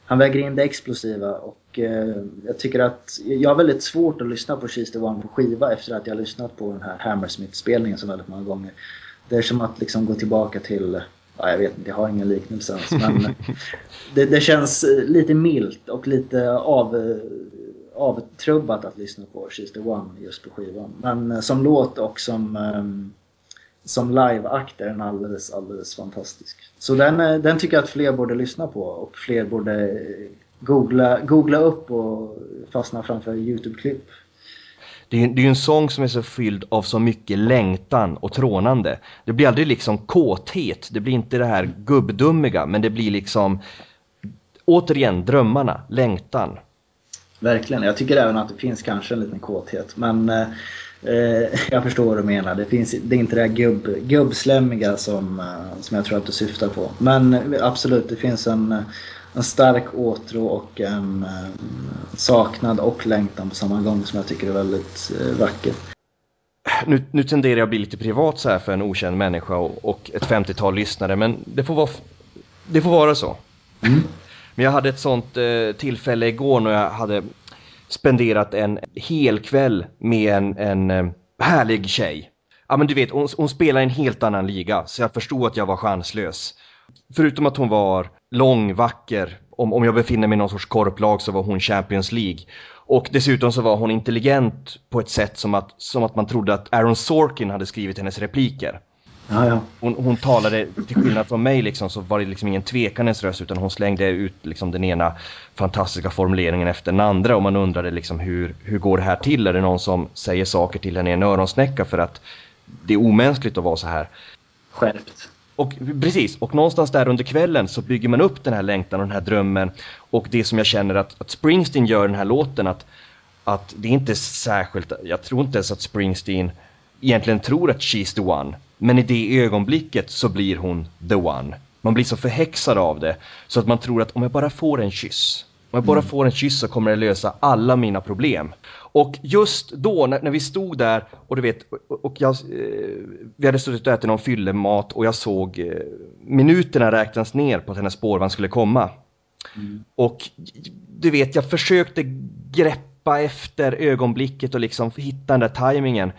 B: han väger in det explosiva och eh, jag tycker att jag har väldigt svårt att lyssna på She's the One på skiva efter att jag har lyssnat på den här Hammersmith-spelningen så väldigt många gånger. Det är som att liksom gå tillbaka till, ja, jag vet inte, jag har ingen liknelse ens men det, det, känns lite milt och lite av, avtrubbat att lyssna på She's the One just på skivan. Men som låt och som um, som live-akt är den alldeles, alldeles fantastisk. Så den, eh, den tycker jag att fler borde lyssna på och fler borde eh, googla, googla upp och fastna framför YouTube-klipp.
A: Det är, det är en sång som är så fylld av så mycket längtan och trånande. Det blir aldrig liksom kåthet, det blir inte det här gubbdummiga, men det blir liksom återigen drömmarna, längtan.
B: Verkligen, jag tycker även att det finns kanske en liten kåthet, men eh, jag förstår vad du menar. Det, finns, det är inte det här gubb, gubbslämmiga som, eh, som jag tror att du syftar på. Men eh, absolut, det finns en, en stark åtrå och en saknad och längtan på samma gång som jag tycker är väldigt vacker.
A: Nu, nu tenderar jag att bli lite privat så här för en okänd människa och, och ett 50-tal lyssnare, men det får vara, det får vara så. Mm. Men jag hade ett sånt eh, tillfälle igår när jag hade spenderat en hel kväll med en, en eh, härlig tjej. Ja men du vet, hon, hon spelar i en helt annan liga så jag förstod att jag var chanslös. Förutom att hon var lång, vacker, om, om jag befinner mig i någon sorts korplag så var hon Champions League. Och dessutom så var hon intelligent på ett sätt som att, som att man trodde att Aaron Sorkin hade skrivit hennes repliker.
B: Ja, ja.
A: Hon, hon, talade, till skillnad från mig liksom, så var det liksom ingen tvekandes röst utan hon slängde ut liksom, den ena fantastiska formuleringen efter den andra och man undrade liksom, hur, hur går det här till? Är det någon som säger saker till henne i en öronsnäcka för att det är omänskligt att vara så här?
B: Skärpt.
A: Och precis, och någonstans där under kvällen så bygger man upp den här längtan och den här drömmen och det som jag känner att, att Springsteen gör den här låten att att det är inte särskilt, jag tror inte ens att Springsteen egentligen tror att she's the one. Men i det ögonblicket så blir hon the one. Man blir så förhäxad av det så att man tror att om jag bara får en kyss, om jag bara mm. får en kyss så kommer det lösa alla mina problem. Och just då när, när vi stod där och du vet, och jag, eh, vi hade suttit och ätit någon fyllemat och jag såg eh, minuterna räknas ner på att hennes spårvagn skulle komma. Mm. Och du vet, jag försökte greppa efter ögonblicket och liksom hitta den där tajmingen.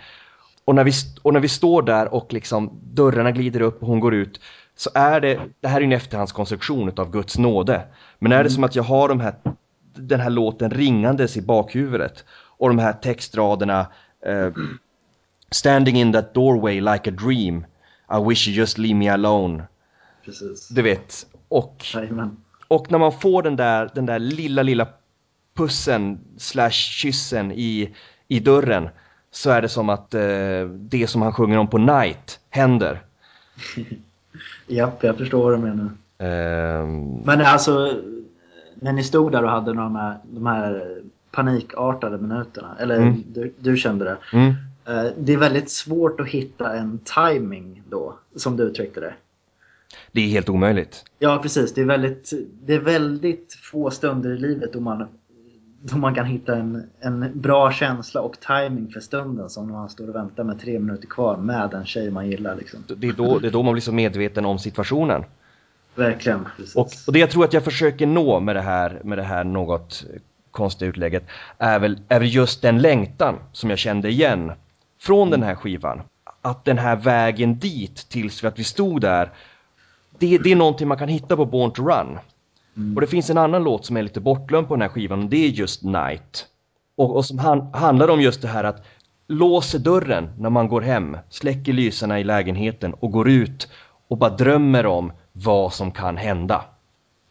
A: Och när, vi, och när vi står där och liksom dörrarna glider upp och hon går ut så är det, det här är en efterhandskonstruktion av Guds nåde. Men är det mm. som att jag har de här, den här låten ringandes i bakhuvudet och de här textraderna uh, Standing in that doorway like a dream I wish you just leave me alone.
B: Precis.
A: Du vet. Och, och när man får den där, den där lilla, lilla pussen slash kyssen i, i dörren så är det som att uh, det som han sjunger om på Night händer.
B: Japp, jag förstår vad du menar. Um... Men alltså, när ni stod där och hade de här, de här panikartade minuterna. Eller mm. du, du, kände det. Mm. Eh, det är väldigt svårt att hitta en timing då, som du uttryckte det.
A: Det är helt omöjligt.
B: Ja, precis. Det är väldigt, det är väldigt få stunder i livet då man, då man kan hitta en, en bra känsla och timing för stunden som när man står och väntar med tre minuter kvar med en tjej man gillar. Liksom.
A: Det, är då, det är då man blir så medveten om situationen.
B: Verkligen.
A: Och, och, det jag tror att jag försöker nå med det här, med det här något konstiga utlägget är väl, är väl just den längtan som jag kände igen från den här skivan. Att den här vägen dit tills att vi stod där, det, det är någonting man kan hitta på Born to Run. Mm. Och det finns en annan låt som är lite bortglömd på den här skivan och det är just Night. Och, och som han, handlar om just det här att låser dörren när man går hem, släcker lyserna i lägenheten och går ut och bara drömmer om vad som kan hända.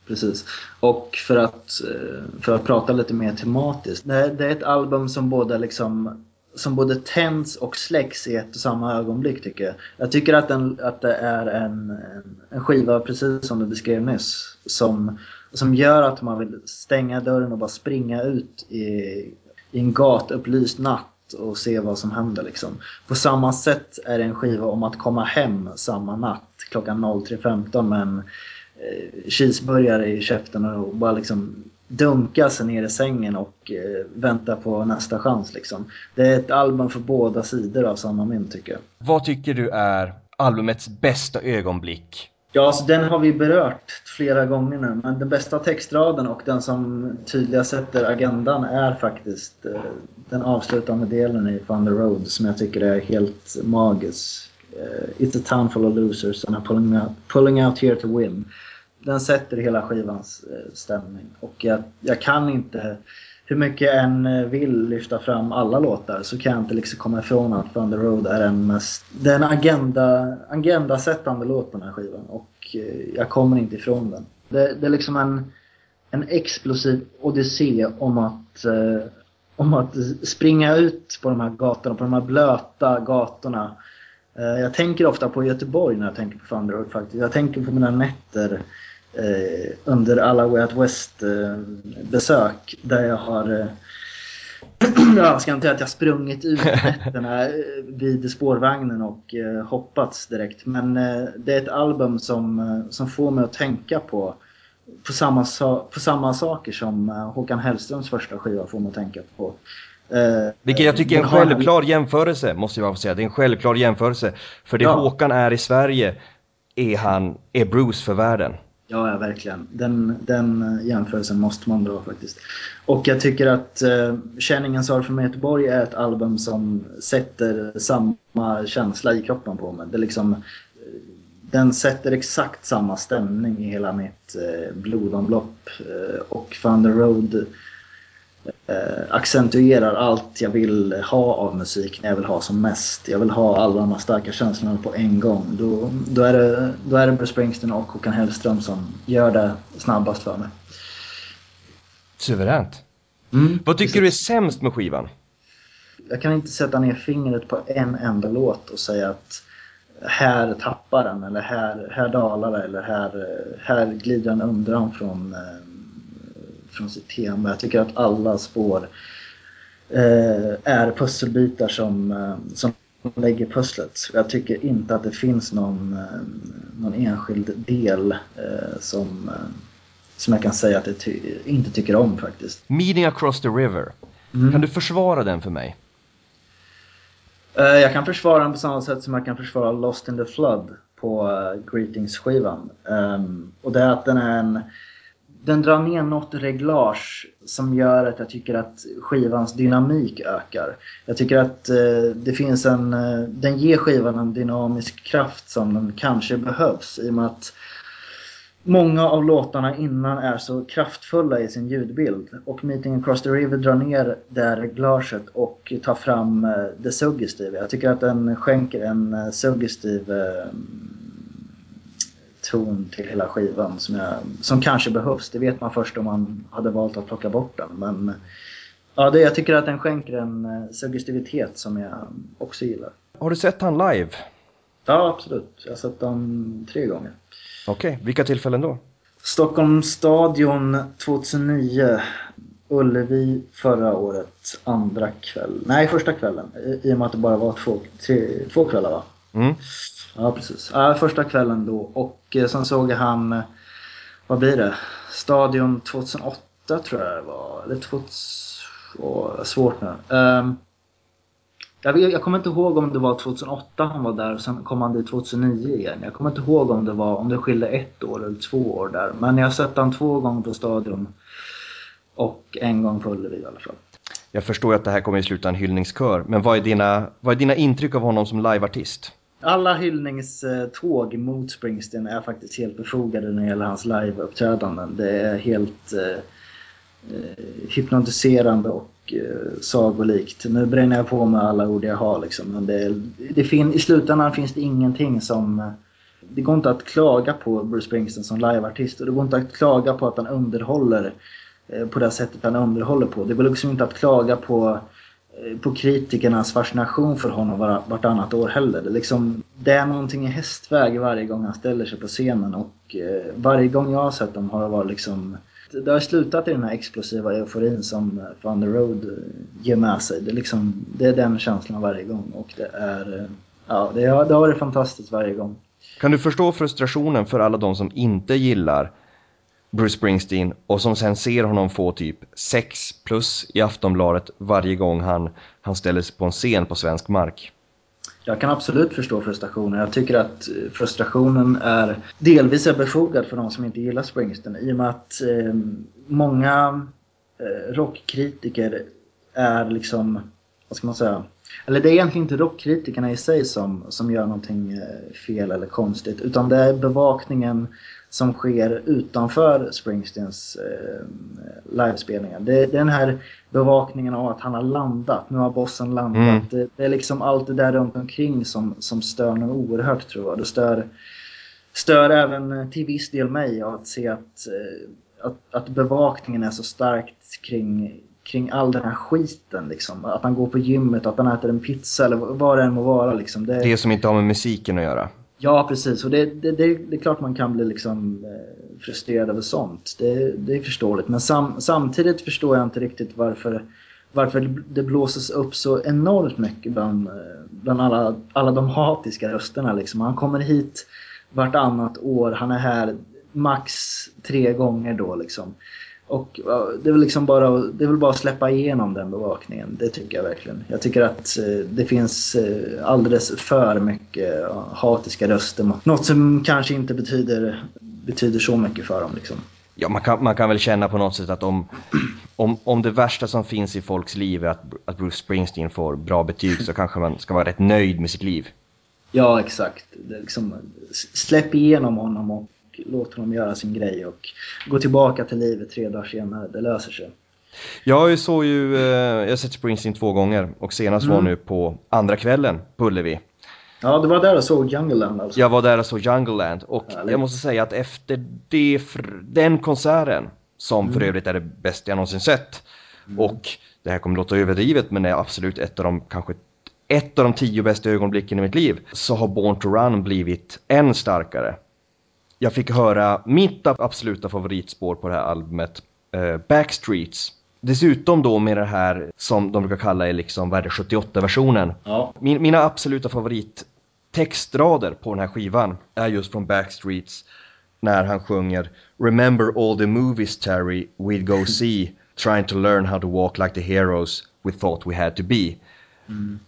B: Precis. Och för att, eh, för att prata lite mer tematiskt. Det är ett album som både liksom som både tänds och släcks i ett och samma ögonblick tycker jag. Jag tycker att, den, att det är en, en skiva, precis som du beskrev nyss, som, som gör att man vill stänga dörren och bara springa ut i, i en gatupplyst natt och se vad som händer. Liksom. På samma sätt är det en skiva om att komma hem samma natt klockan 03.15 med en eh, cheeseburgare i käften och bara liksom dunka sig ner i sängen och eh, vänta på nästa chans. Liksom. Det är ett album för båda sidor av samma mynt tycker jag.
A: Vad tycker du är albumets bästa ögonblick?
B: Ja, så den har vi berört flera gånger nu. Men den bästa textraden och den som tydligast sätter agendan är faktiskt eh, den avslutande delen i Thunder Road som jag tycker är helt magisk. Eh, It's a town full of losers and I'm pulling out, pulling out here to win den sätter hela skivans eh, stämning. Och jag, jag, kan inte, hur mycket jag än eh, vill lyfta fram alla låtar så kan jag inte liksom komma ifrån att Thunder Road är den mest, den agenda, agendasättande låt på den här skivan. Och eh, jag kommer inte ifrån den. Det, det är liksom en, en explosiv odyssé om att, eh, om att springa ut på de här gatorna, på de här blöta gatorna. Eh, jag tänker ofta på Göteborg när jag tänker på Thunder Road faktiskt. Jag tänker på mina nätter eh, under alla Way Out West eh, besök där jag har eh, jag ska inte säga att jag sprungit ut nätterna eh, vid spårvagnen och eh, hoppats direkt. Men eh, det är ett album som, eh, som får mig att tänka på, på, samma, på samma saker som Håkan Hellströms första skiva får mig att tänka på.
A: Eh, Vilket jag tycker är en självklar jämförelse, måste jag säga. Det är en självklar jämförelse. För det ja. Håkan är i Sverige är han, är Bruce för världen.
B: Ja, ja verkligen. Den, den eh, jämförelsen måste man dra faktiskt. Och jag tycker att eh, Känningen svar från Göteborg är ett album som sätter samma känsla i kroppen på mig. Det liksom, eh, den sätter exakt samma stämning i hela mitt eh, blodomlopp. Eh, och Thunder Road accentuerar allt jag vill ha av musik när jag vill ha som mest. Jag vill ha alla de här starka känslorna på en gång. Då, då, är, det, då är det Bruce Springsteen och Håkan Hellström som gör det snabbast för mig.
A: Suveränt. Mm, Vad tycker precis. du är sämst med skivan?
B: Jag kan inte sätta ner fingret på en enda låt och säga att här tappar den eller här, här dalar det eller här, här glider den undan från eh, från sitt tema. Jag tycker att alla spår är pusselbitar som, som lägger pusslet. Jag tycker inte att det finns någon, någon enskild del som, som jag kan säga att jag ty inte tycker om faktiskt.
A: Meeting across the river. Mm. Kan du försvara den för mig?
B: Jag kan försvara den på samma sätt som jag kan försvara Lost in the Flood på Greetings-skivan. Um, och det är att den är en den drar ner något reglage som gör att jag tycker att skivans dynamik ökar. Jag tycker att eh, det finns en... Eh, den ger skivan en dynamisk kraft som den kanske behövs i och med att många av låtarna innan är så kraftfulla i sin ljudbild. Och Meeting Across the River drar ner det reglaget och tar fram eh, det suggestiva. Jag tycker att den skänker en eh, suggestiv eh, ton till hela skivan som, jag, som kanske behövs. Det vet man först om man hade valt att plocka bort den. Men ja, det, jag tycker att den skänker en eh, suggestivitet som jag också gillar.
A: Har du sett han live?
B: Ja, absolut. Jag har sett honom tre gånger.
A: Okej, okay. vilka tillfällen då?
B: Stockholms stadion 2009. Ullevi förra året, andra kväll. Nej, första kvällen. I och med att det bara var två, tre, två kvällar va? Mm. Ja, precis. Ja, första kvällen då och eh, sen såg jag han, eh, vad blir det? Stadion 2008 tror jag det var. Eller 2000, åh, svårt nu. Um, jag, jag kommer inte ihåg om det var 2008 han var där och sen kom han dit 2009 igen. Jag kommer inte ihåg om det var om det skilde ett år eller två år där. Men jag har sett han två gånger på Stadion och en gång på Ullevi i alla fall.
A: Jag förstår att det här kommer i sluta en hyllningskör, men vad är dina, vad är dina intryck av honom som liveartist?
B: Alla hyllningståg mot Springsteen är faktiskt helt befogade när det gäller hans liveuppträdanden. Det är helt eh, eh, hypnotiserande och eh, sagolikt. Nu bränner jag på med alla ord jag har liksom. Men det, det fin I slutändan finns det ingenting som... Eh, det går inte att klaga på Bruce Springsteen som liveartist och det går inte att klaga på att han underhåller eh, på det sättet han underhåller på. Det går liksom inte att klaga på Eh, Eh, på kritikernas fascination för honom var, vartannat år heller. Det, liksom, det är någonting i hästväg varje gång han ställer sig på scenen och eh, varje gång jag har sett dem har det varit liksom det har slutat i den här explosiva euforin som eh, Van the Road eh, ger med sig. Det är, liksom, det är den känslan varje gång och det är ja, det har, det har varit fantastiskt varje gång.
A: Kan du förstå frustrationen för alla de som inte gillar Bruce Springsteen och som sen ser honom få typ 6 plus i Aftonbladet varje gång han, han ställer sig på en scen på svensk mark.
B: Jag kan absolut förstå frustrationen. Jag tycker att eh, frustrationen är delvis är befogad för de som inte gillar Springsteen i och med att eh, många eh, rockkritiker är liksom, vad ska man säga, eller det är egentligen inte rockkritikerna i sig som, som gör någonting eh, fel eller konstigt utan det är bevakningen som sker utanför Springsteens eh, livespelningar. Det, är den här bevakningen av att han har landat. Nu har bossen landat. Mm. Det, det, är liksom allt det där runt omkring som, som stör något oerhört tror jag. Det stör, stör även till viss del mig att se att, eh, att, att bevakningen är så starkt kring, kring all den här skiten. Liksom. Att han går på gymmet, att han äter en pizza eller vad det än må vara. Liksom.
A: Det, det som inte har med musiken att göra.
B: Ja, precis. Och det, det, det, det är klart man kan bli liksom, eh, frustrerad över sånt. Det, det är förståeligt. Men sam, samtidigt förstår jag inte riktigt varför, varför det blåses upp så enormt mycket bland, eh, bland alla, alla de hatiska rösterna. Liksom. Han kommer hit vartannat år. Han är här max tre gånger då. Liksom. Och det är väl liksom bara, det är väl bara att släppa igenom den bevakningen. Det tycker jag verkligen. Jag tycker att eh, det finns eh, alldeles för mycket hatiska röster. Något som kanske inte betyder, betyder så mycket för dem. Liksom.
A: Ja, man kan, man kan väl känna på något sätt att om, om, om det värsta som finns i folks liv är att, att Bruce Springsteen får bra betyg så kanske man ska vara rätt nöjd med sitt liv.
B: Ja, exakt. Liksom, släpp igenom honom och låt honom göra sin grej och gå tillbaka till livet tre dagar senare. Det löser sig.
A: Jag såg ju, eh, jag har sett Springsteen två gånger och senast mm. var nu på andra kvällen på Ullevi.
B: Ja, du var där och såg Jungleland alltså?
A: Jag var där och såg Jungleland och Härligt. jag måste säga att efter det, den konserten, som mm. för övrigt är det bästa jag någonsin sett, mm. och det här kommer låta överdrivet men är absolut ett av de kanske ett av de tio bästa ögonblicken i mitt liv, så har Born to Run blivit än starkare jag fick höra mitt absoluta favoritspår på det här albumet, uh, Backstreets. Dessutom då med det här som de brukar kalla är liksom, vad är det, 78-versionen.
B: Ja.
A: Min, mina absoluta favorittextrader på den här skivan är just från Backstreets när han sjunger Remember all the movies Terry we'd go see trying to learn how to walk like the heroes we thought we had to be. Mm.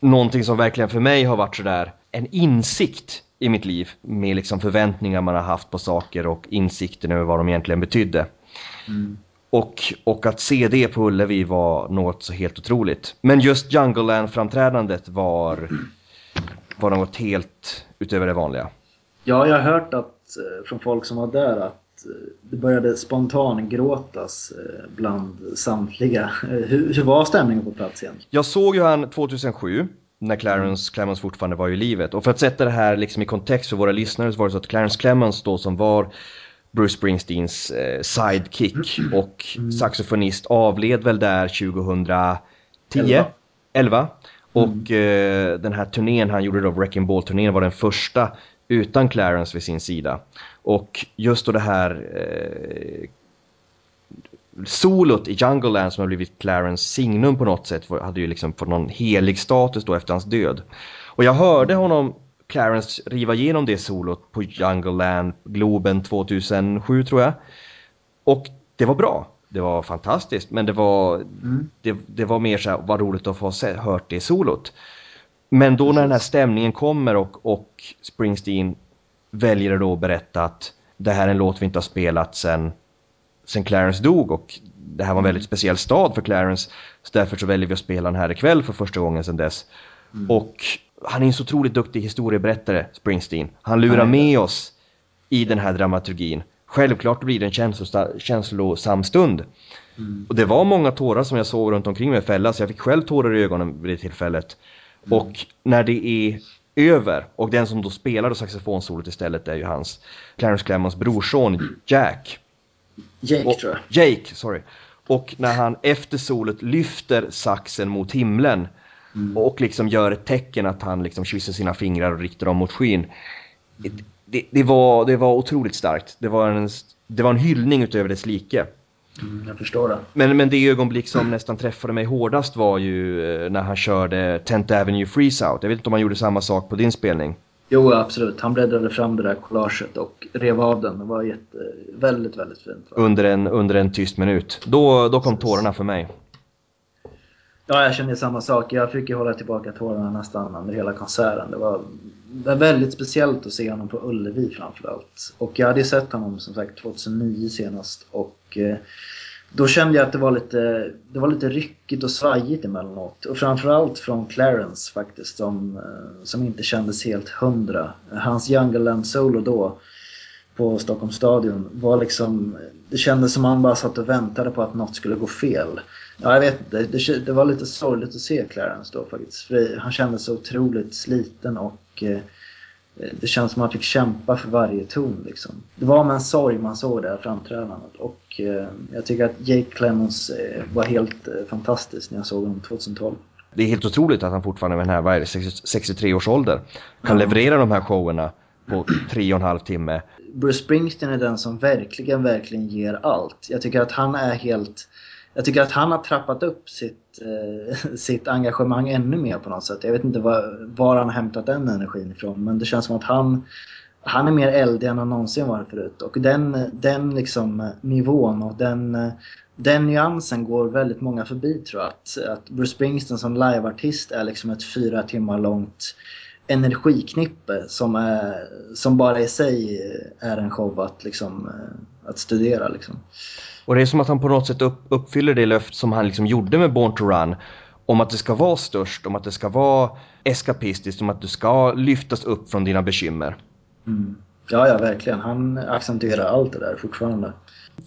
A: Någonting som verkligen för mig har varit sådär en insikt i mitt liv med liksom förväntningar man har haft på saker och insikten över vad de egentligen betydde. Mm. Och, och att se det på Ullevi var något så helt otroligt. Men just Jungle Land-framträdandet var, var något helt utöver det vanliga.
B: Ja, jag har hört att, eh, från folk som var där att eh, det började spontan gråtas eh, bland samtliga. Hur, hur var stämningen på plats igen?
A: Jag såg ju han 2007 när Clarence Clemens fortfarande var i livet. Och för att sätta det här liksom i kontext för våra lyssnare så var det så att Clarence Clemens då som var Bruce Springsteens eh, sidekick och mm. saxofonist avled väl där 2010? 11. Och mm. eh, den här turnén han gjorde då, Wrecking Ball-turnén, var den första utan Clarence vid sin sida. Och just då det här eh, solot i Jungle Land som har blivit Clarence signum på något sätt hade ju liksom fått någon helig status då efter hans död. Och jag hörde honom Clarence riva igenom det solot på Jungle Land, Globen 2007 tror jag. Och det var bra. Det var fantastiskt men det var, mm. det, det, var mer så här, vad roligt att få se, hört det solot. Men då när den här stämningen kommer och, och Springsteen väljer då att berätta att det här är en låt vi inte har spelat sen, sen Clarence dog och det här var en väldigt mm. speciell stad för Clarence så därför så väljer vi att spela den här ikväll för första gången sen dess. Mm. Och han är en så otroligt duktig historieberättare, Springsteen. Han lurar med oss i den här dramaturgin. Självklart blir det en känslosam stund. Mm. Och det var många tårar som jag såg runt omkring mig fällas. Jag fick själv tårar i ögonen vid det tillfället. Mm. Och när det är över och den som då spelar saxofonsolot istället är ju hans Clarence Clemons brorson Jack.
B: Jake och, tror
A: jag. Jake, sorry. Och när han efter solet lyfter saxen mot himlen Mm. Och liksom gör ett tecken att han liksom kysser sina fingrar och riktar dem mot skyn. Det, det, var, det var otroligt starkt. Det var en, det var en hyllning utöver dess like.
B: Mm, jag förstår det.
A: Men, men det ögonblick som nästan träffade mig hårdast var ju eh, när han körde 10th Avenue Freeze Out. Jag vet inte om han gjorde samma sak på din spelning?
B: Jo, absolut. Han breddade fram det där collaget och rev av den. Det var jätte, väldigt, väldigt fint.
A: Under en, under en tyst minut. Då, då kom tårarna för mig.
B: Ja, jag känner samma sak. Jag fick ju hålla tillbaka tårarna nästan under hela konserten. Det var, det var väldigt speciellt att se honom på Ullevi framförallt. Och jag hade sett honom som sagt 2009 senast och eh, då kände jag att det var lite, det var lite ryckigt och svajigt emellanåt. Och framförallt från Clarence faktiskt som, eh, som inte kändes helt hundra. Hans Jungle Land solo då på Stockholms stadion var liksom, det kändes som att han bara satt och väntade på att något skulle gå fel. Ja, jag vet inte. Det, det, var lite sorgligt att se Clarence då faktiskt. För han kändes så otroligt sliten och eh, det känns som att han fick kämpa för varje ton. Liksom. Det var med en sorg man såg det här framträdandet. Och eh, jag tycker att Jake Clemons eh, var helt eh, fantastisk när jag såg honom 2012.
A: Det är helt otroligt att han fortfarande med den här, vad är det, 63 års ålder kan ja. leverera de här showerna på tre och en halv timme.
B: Bruce Springsteen är den som verkligen, verkligen ger allt. Jag tycker att han är helt jag tycker att han har trappat upp sitt, eh, sitt engagemang ännu mer på något sätt. Jag vet inte var, var han har hämtat den energin ifrån men det känns som att han, han är mer eldig än han någonsin varit förut. Och den, den liksom eh, nivån och den, eh, den nyansen går väldigt många förbi tror jag. Att, att Bruce Springsteen som liveartist är liksom ett fyra timmar långt energiknippe som, är, som bara i sig är en show att, liksom, eh, att studera. Liksom.
A: Och det är som att han på något sätt upp, uppfyller det löft som han liksom gjorde med Born to Run. Om att det ska vara störst, om att det ska vara eskapistiskt, om att du ska lyftas upp från dina bekymmer.
B: Mm. Ja, ja, verkligen. Han accentuerar allt det där fortfarande.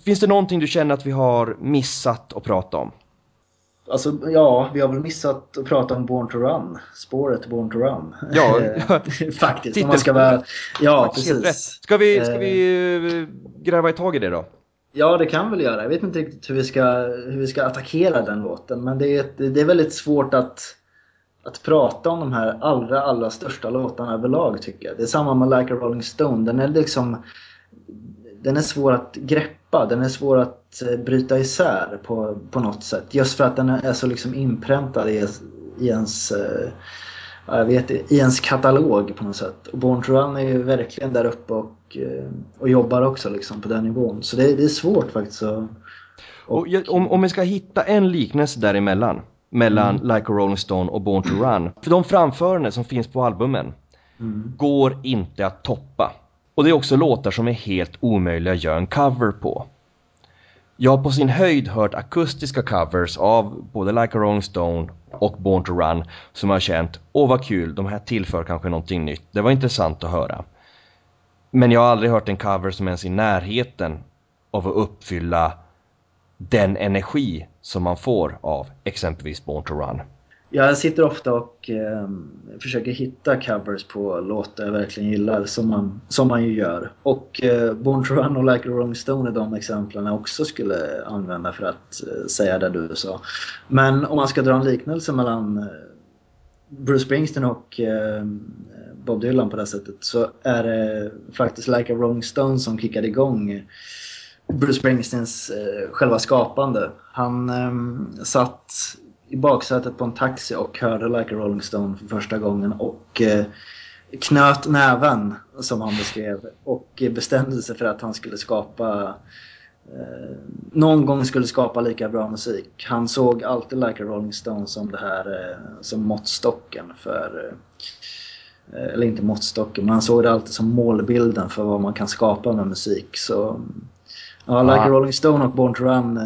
A: Finns det någonting du känner att vi har missat att prata om?
B: Alltså, ja, vi har väl missat att prata om Born to Run. Spåret Born to Run.
A: Ja,
B: faktiskt. Om man ska vara... Ja, precis.
A: Ska vi, ska vi eh, gräva i tag i det då?
B: Ja, det kan väl göra. Jag vet inte riktigt hur vi ska, hur vi ska attackera den låten. Men det är, det är väldigt svårt att, att prata om de här allra, allra största låtarna överlag tycker jag. Det är samma med Like a Rolling Stone. Den är liksom den är svår att greppa. Den är svår att eh, bryta isär på, på något sätt. Just för att den är så liksom inpräntad i, i ens eh, jag vet, i ens katalog på något sätt. Och Born to Run är ju verkligen där uppe och, eh, och jobbar också liksom på den nivån. Så det, det är svårt faktiskt att...
A: Och, och om, om vi ska hitta en liknelse däremellan, mellan mm. Like a Rolling Stone och Born to Run. För de framförande som finns på albumen mm. går inte att toppa. Och det är också låtar som är helt omöjliga att göra en cover på. Jag har på sin höjd hört akustiska covers av både Like a Rolling Stone och Born to Run som har känt åh vad kul, de här tillför kanske någonting nytt. Det var intressant att höra. Men jag har aldrig hört en cover som ens är i närheten av att uppfylla den energi som man får av exempelvis Born to Run.
B: Jag sitter ofta och eh, försöker hitta covers på låtar jag verkligen gillar som man, som man ju gör. Och eh, Born to Run och Like a Rolling Stone är de exemplen jag också skulle använda för att eh, säga det du sa. Men om man ska dra en liknelse mellan eh, Bruce Springsteen och eh, Bob Dylan på det sättet så är det faktiskt Like a Rolling Stone som kickade igång eh, Bruce Springsteens eh, själva skapande. Han eh, satt i baksätet på en taxi och hörde Like a Rolling Stone för första gången och eh, knöt näven som han beskrev och bestämde sig för att han skulle skapa eh, någon gång skulle skapa lika bra musik. Han såg alltid Like a Rolling Stone som det här eh, som måttstocken för eh, eller inte måttstocken, men han såg det alltid som målbilden för vad man kan skapa med musik. Så Ja, Like a Rolling Stone och Born to Run, eh,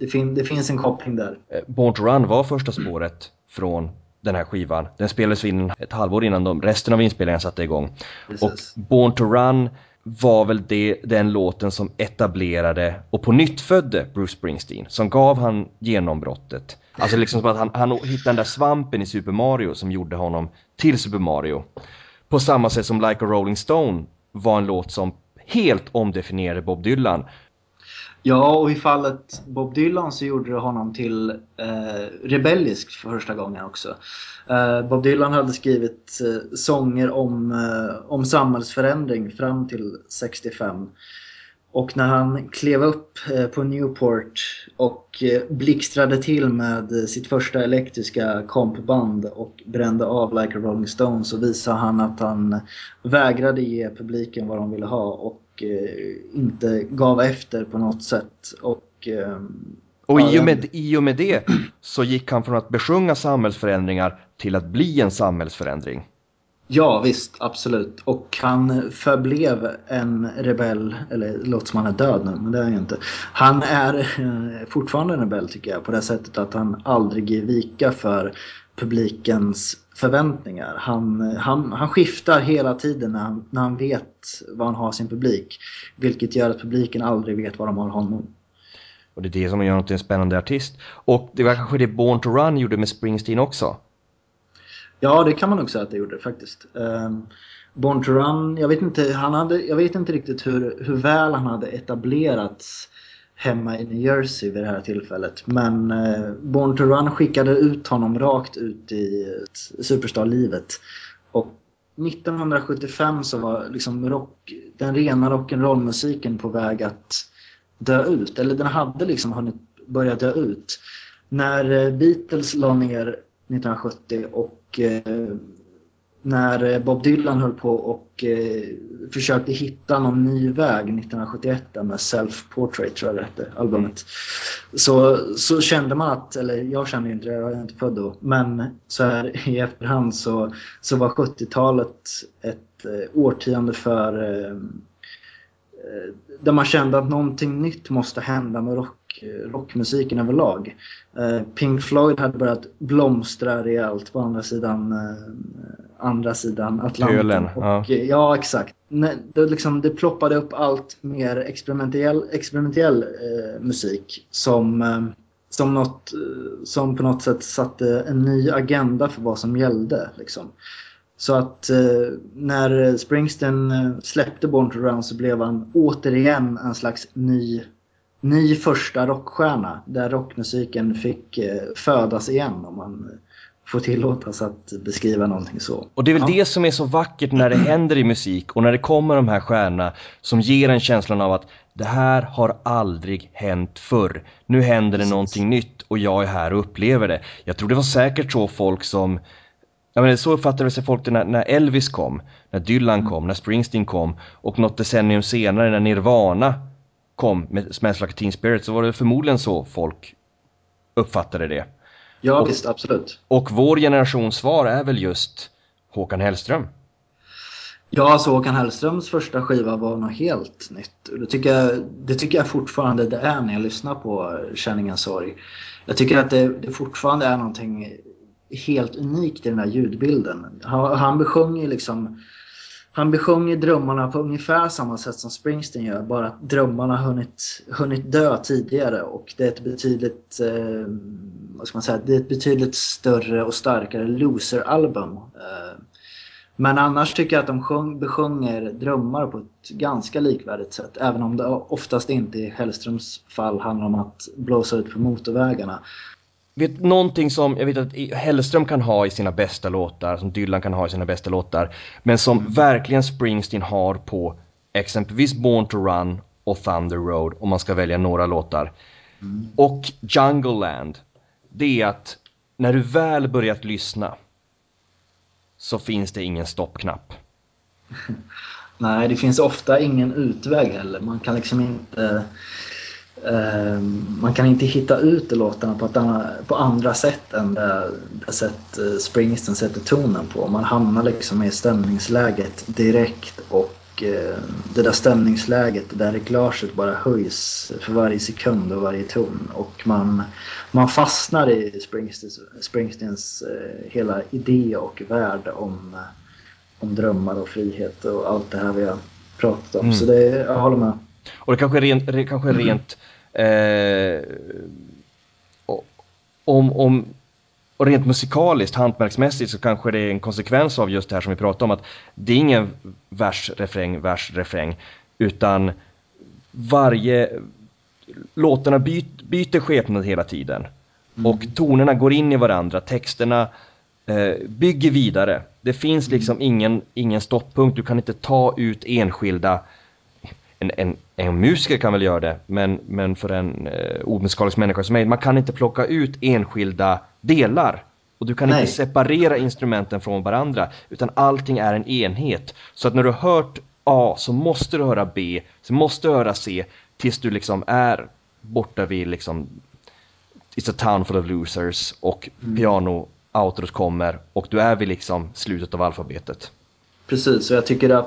B: det, fin det finns en koppling där.
A: Eh, Born to Run var första spåret från den här skivan. Den spelades in ett halvår innan de, resten av inspelningen satte igång. Precis. Och Born to Run var väl det, den låten som etablerade och på nytt födde Bruce Springsteen, som gav han genombrottet. Alltså liksom som att han, han hittade den där svampen i Super Mario som gjorde honom till Super Mario. På samma sätt som Like a Rolling Stone var en låt som helt omdefinierade Bob Dylan
B: Ja, och i fallet Bob Dylan så gjorde det honom till eh, rebellisk för första gången också. Eh, Bob Dylan hade skrivit eh, sånger om, eh, om samhällsförändring fram till 65. Och när han klev upp eh, på Newport och eh, blixtrade till med sitt första elektriska kompband och brände av Like a Rolling Stone så visade han att han eh, vägrade ge publiken vad de ville ha och eh, inte gav efter på något sätt. Och, eh,
A: och i och, med, i och med det så gick han från att besjunga samhällsförändringar till att bli en samhällsförändring.
B: Ja visst, absolut. Och han förblev en rebell, eller låter som han är död nu, men det är han ju inte. Han är eh, fortfarande en rebell tycker jag, på det sättet att han aldrig ger vika för publikens förväntningar. Han, han, han skiftar hela tiden när han, när han vet vad han har sin publik. Vilket gör att publiken aldrig vet vad de har honom.
A: Och det är det som gör honom till en spännande artist. Och det var kanske det Born to Run gjorde med Springsteen också.
B: Ja, det kan man nog säga att det gjorde faktiskt. Um, Born to Run, jag vet inte, han hade, jag vet inte riktigt hur, hur väl han hade etablerats hemma i New Jersey vid det här tillfället. Men eh, Born to Run skickade ut honom rakt ut i eh, superstar-livet. Och 1975 så var liksom rock, den rena rock'n'roll-musiken på väg att dö ut. Eller den hade liksom hunnit börja dö ut. När eh, Beatles la ner 1970 och när eh, Bob Dylan höll på och eh, försökte hitta någon ny väg 1971 med Self Portrait tror jag det hette, albumet. Så, så kände man att, eller jag kände inte det, jag är inte född då, men så här i efterhand så, så var 70-talet ett eh, årtionde för eh, eh, där man kände att någonting nytt måste hända med rock rockmusiken överlag. Eh, Pink Floyd hade börjat blomstra rejält på andra sidan, eh, andra sidan Atlanten. Och, ja. ja, exakt. Det, liksom, det ploppade upp allt mer experimentell, experimentell eh, musik som, eh, som, något, som på något sätt satte en ny agenda för vad som gällde. Liksom. Så att eh, när Springsteen släppte Born to Run så blev han återigen en slags ny ny första rockstjärna där rockmusiken fick eh, födas igen om man får tillåtas att beskriva någonting så.
A: Och det är väl ja. det som är så vackert när det händer i musik och när det kommer de här stjärnorna som ger en känslan av att det här har aldrig hänt förr. Nu händer det Precis. någonting nytt och jag är här och upplever det. Jag tror det var säkert så folk som Ja, men så uppfattade sig folk det när, när Elvis kom, när Dylan kom, när Springsteen kom och något decennium senare när Nirvana kom med Smells Like Teen Spirit så var det förmodligen så folk uppfattade det.
B: Ja och, visst, absolut.
A: Och vår generations svar är väl just Håkan Hellström.
B: Ja, alltså Håkan Hellströms första skiva var något helt nytt. Det tycker, jag, det tycker jag fortfarande det är när jag lyssnar på Känningens sorg. Jag tycker att det, det fortfarande är någonting helt unikt i den här ljudbilden. Han, han besjunger liksom han besjunger drömmarna på ungefär samma sätt som Springsteen gör, bara att drömmarna hunnit, hunnit dö tidigare och det är ett betydligt, eh, vad ska man säga, det är ett betydligt större och starkare loser-album. Eh, men annars tycker jag att de sjung, besjunger drömmar på ett ganska likvärdigt sätt, även om det oftast inte i Hellströms fall handlar om att blåsa ut på motorvägarna.
A: Vet, någonting som jag vet att Hellström kan ha i sina bästa låtar, som Dylan kan ha i sina bästa låtar, men som mm. verkligen Springsteen har på exempelvis Born to Run och Thunder Road, om man ska välja några låtar. Mm. Och Jungle Land, det är att när du väl börjat lyssna så finns det ingen stoppknapp.
B: Nej, det finns ofta ingen utväg heller. Man kan liksom inte man kan inte hitta ut låtarna på, annat, på andra sätt än det, det sätt eh, Springsteen sätter tonen på. Man hamnar liksom i stämningsläget direkt och eh, det där stämningsläget där reglaget bara höjs för varje sekund och varje ton. Och man, man fastnar i Springsteens, Springsteens eh, hela idé och värld om, om drömmar och frihet och allt det här vi har pratat om. Mm. Så det, jag håller med.
A: Och det kanske är rent, kanske är rent eh, om, om, och rent musikaliskt, hantverksmässigt så kanske det är en konsekvens av just det här som vi pratade om att det är ingen vers, refräng, vers, refräng utan varje låtarna byt, byter skepnad hela tiden mm. och tonerna går in i varandra, texterna eh, bygger vidare. Det finns liksom mm. ingen, ingen stopppunkt, du kan inte ta ut enskilda en, en, en musiker kan väl göra det, men, men för en eh, omusikalisk människa som mig, man kan inte plocka ut enskilda delar. Och du kan Nej. inte separera instrumenten från varandra, utan allting är en enhet. Så att när du har hört A så måste du höra B, så måste du höra C, tills du liksom är borta vid liksom It's a town full of losers och mm. piano outrot kommer och du är vid liksom slutet av alfabetet.
B: Precis, och jag tycker det,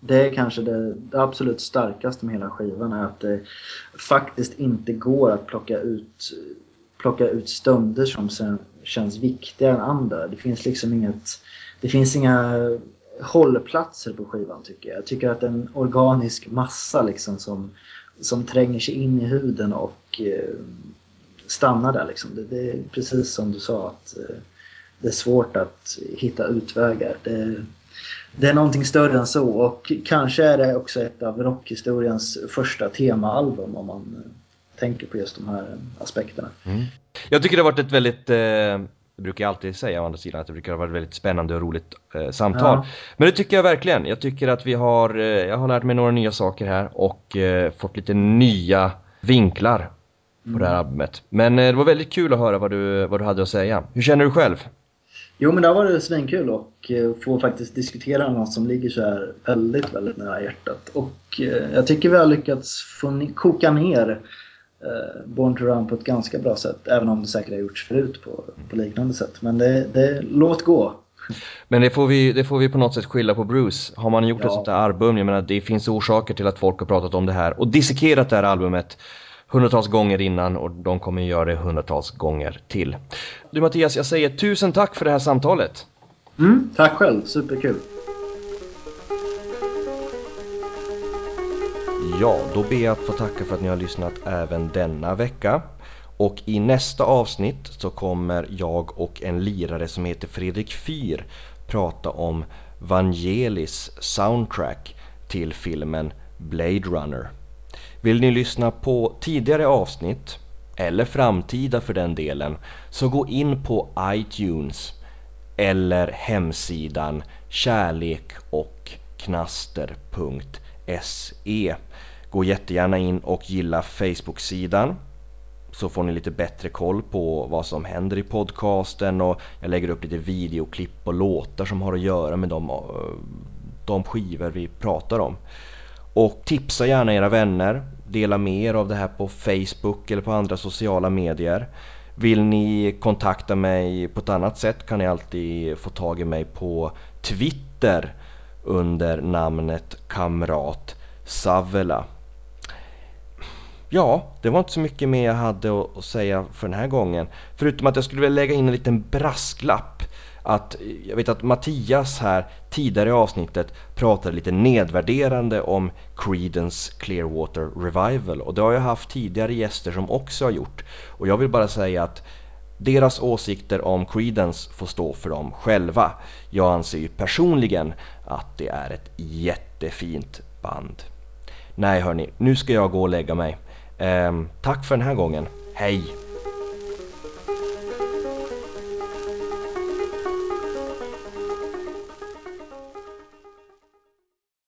B: det är kanske det, det, absolut starkaste med hela skivan är att det faktiskt inte går att plocka ut, plocka ut stunder som sen känns viktigare än andra. Det finns liksom inget, det finns inga hållplatser på skivan tycker jag. Jag tycker att det är en organisk massa liksom som, som tränger sig in i huden och eh, stannar där. Liksom. Det, det, är precis som du sa att eh, det är svårt att hitta utvägar. Det, det är någonting större än så och kanske är det också ett av rockhistoriens första temaalbum om man eh, tänker på just de här eh, aspekterna. Mm.
A: Jag tycker det har varit ett väldigt, eh, det brukar jag alltid säga å andra sidan, att det brukar ha varit väldigt spännande och roligt eh, samtal. Ja. Men det tycker jag verkligen. Jag tycker att vi har, eh, jag har lärt mig några nya saker här och eh, fått lite nya vinklar på mm. det här mm. albumet. Men det var väldigt kul att höra vad du, vad du hade att säga. Hur känner du själv?
B: Jo men det har varit svinkul och eh, få faktiskt diskutera något som ligger så här väldigt, väldigt nära hjärtat. Och eh, jag tycker vi har lyckats få koka ner eh, Born to Run på ett ganska bra sätt. Även om det säkert har gjorts förut på, på liknande sätt. Men det, det, låt gå.
A: Men det får, vi, det får vi på något sätt skylla på Bruce. Har man gjort ja. ett sånt här album, jag menar det finns orsaker till att folk har pratat om det här och dissekerat det här albumet hundratals gånger innan och de kommer göra det hundratals gånger till. Du Mattias, jag säger tusen tack för det här samtalet.
B: Mm, tack själv, superkul.
A: Ja, då ber jag att få tacka för att ni har lyssnat även denna vecka. Och i nästa avsnitt så kommer jag och en lirare som heter Fredrik Fyr prata om Vangelis soundtrack till filmen Blade Runner. Vill ni lyssna på tidigare avsnitt, eller framtida för den delen, så gå in på iTunes, eller hemsidan kärlekochknaster.se. Gå jättegärna in och gilla Facebook-sidan så får ni lite bättre koll på vad som händer i podcasten och jag lägger upp lite videoklipp och låtar som har att göra med de, de skivor vi pratar om. Och tipsa gärna era vänner, dela med er av det här på Facebook eller på andra sociala medier. Vill ni kontakta mig på ett annat sätt kan ni alltid få tag i mig på Twitter under namnet Kamrat Savela. Ja, det var inte så mycket mer jag hade att säga för den här gången. Förutom att jag skulle vilja lägga in en liten brasklapp. Att jag vet att Mattias här tidigare i avsnittet pratade lite nedvärderande om Creedence Clearwater Revival och det har jag haft tidigare gäster som också har gjort. Och jag vill bara säga att deras åsikter om Creedence får stå för dem själva. Jag anser ju personligen att det är ett jättefint band. Nej hörni, nu ska jag gå och lägga mig. Eh, tack för den här gången. Hej!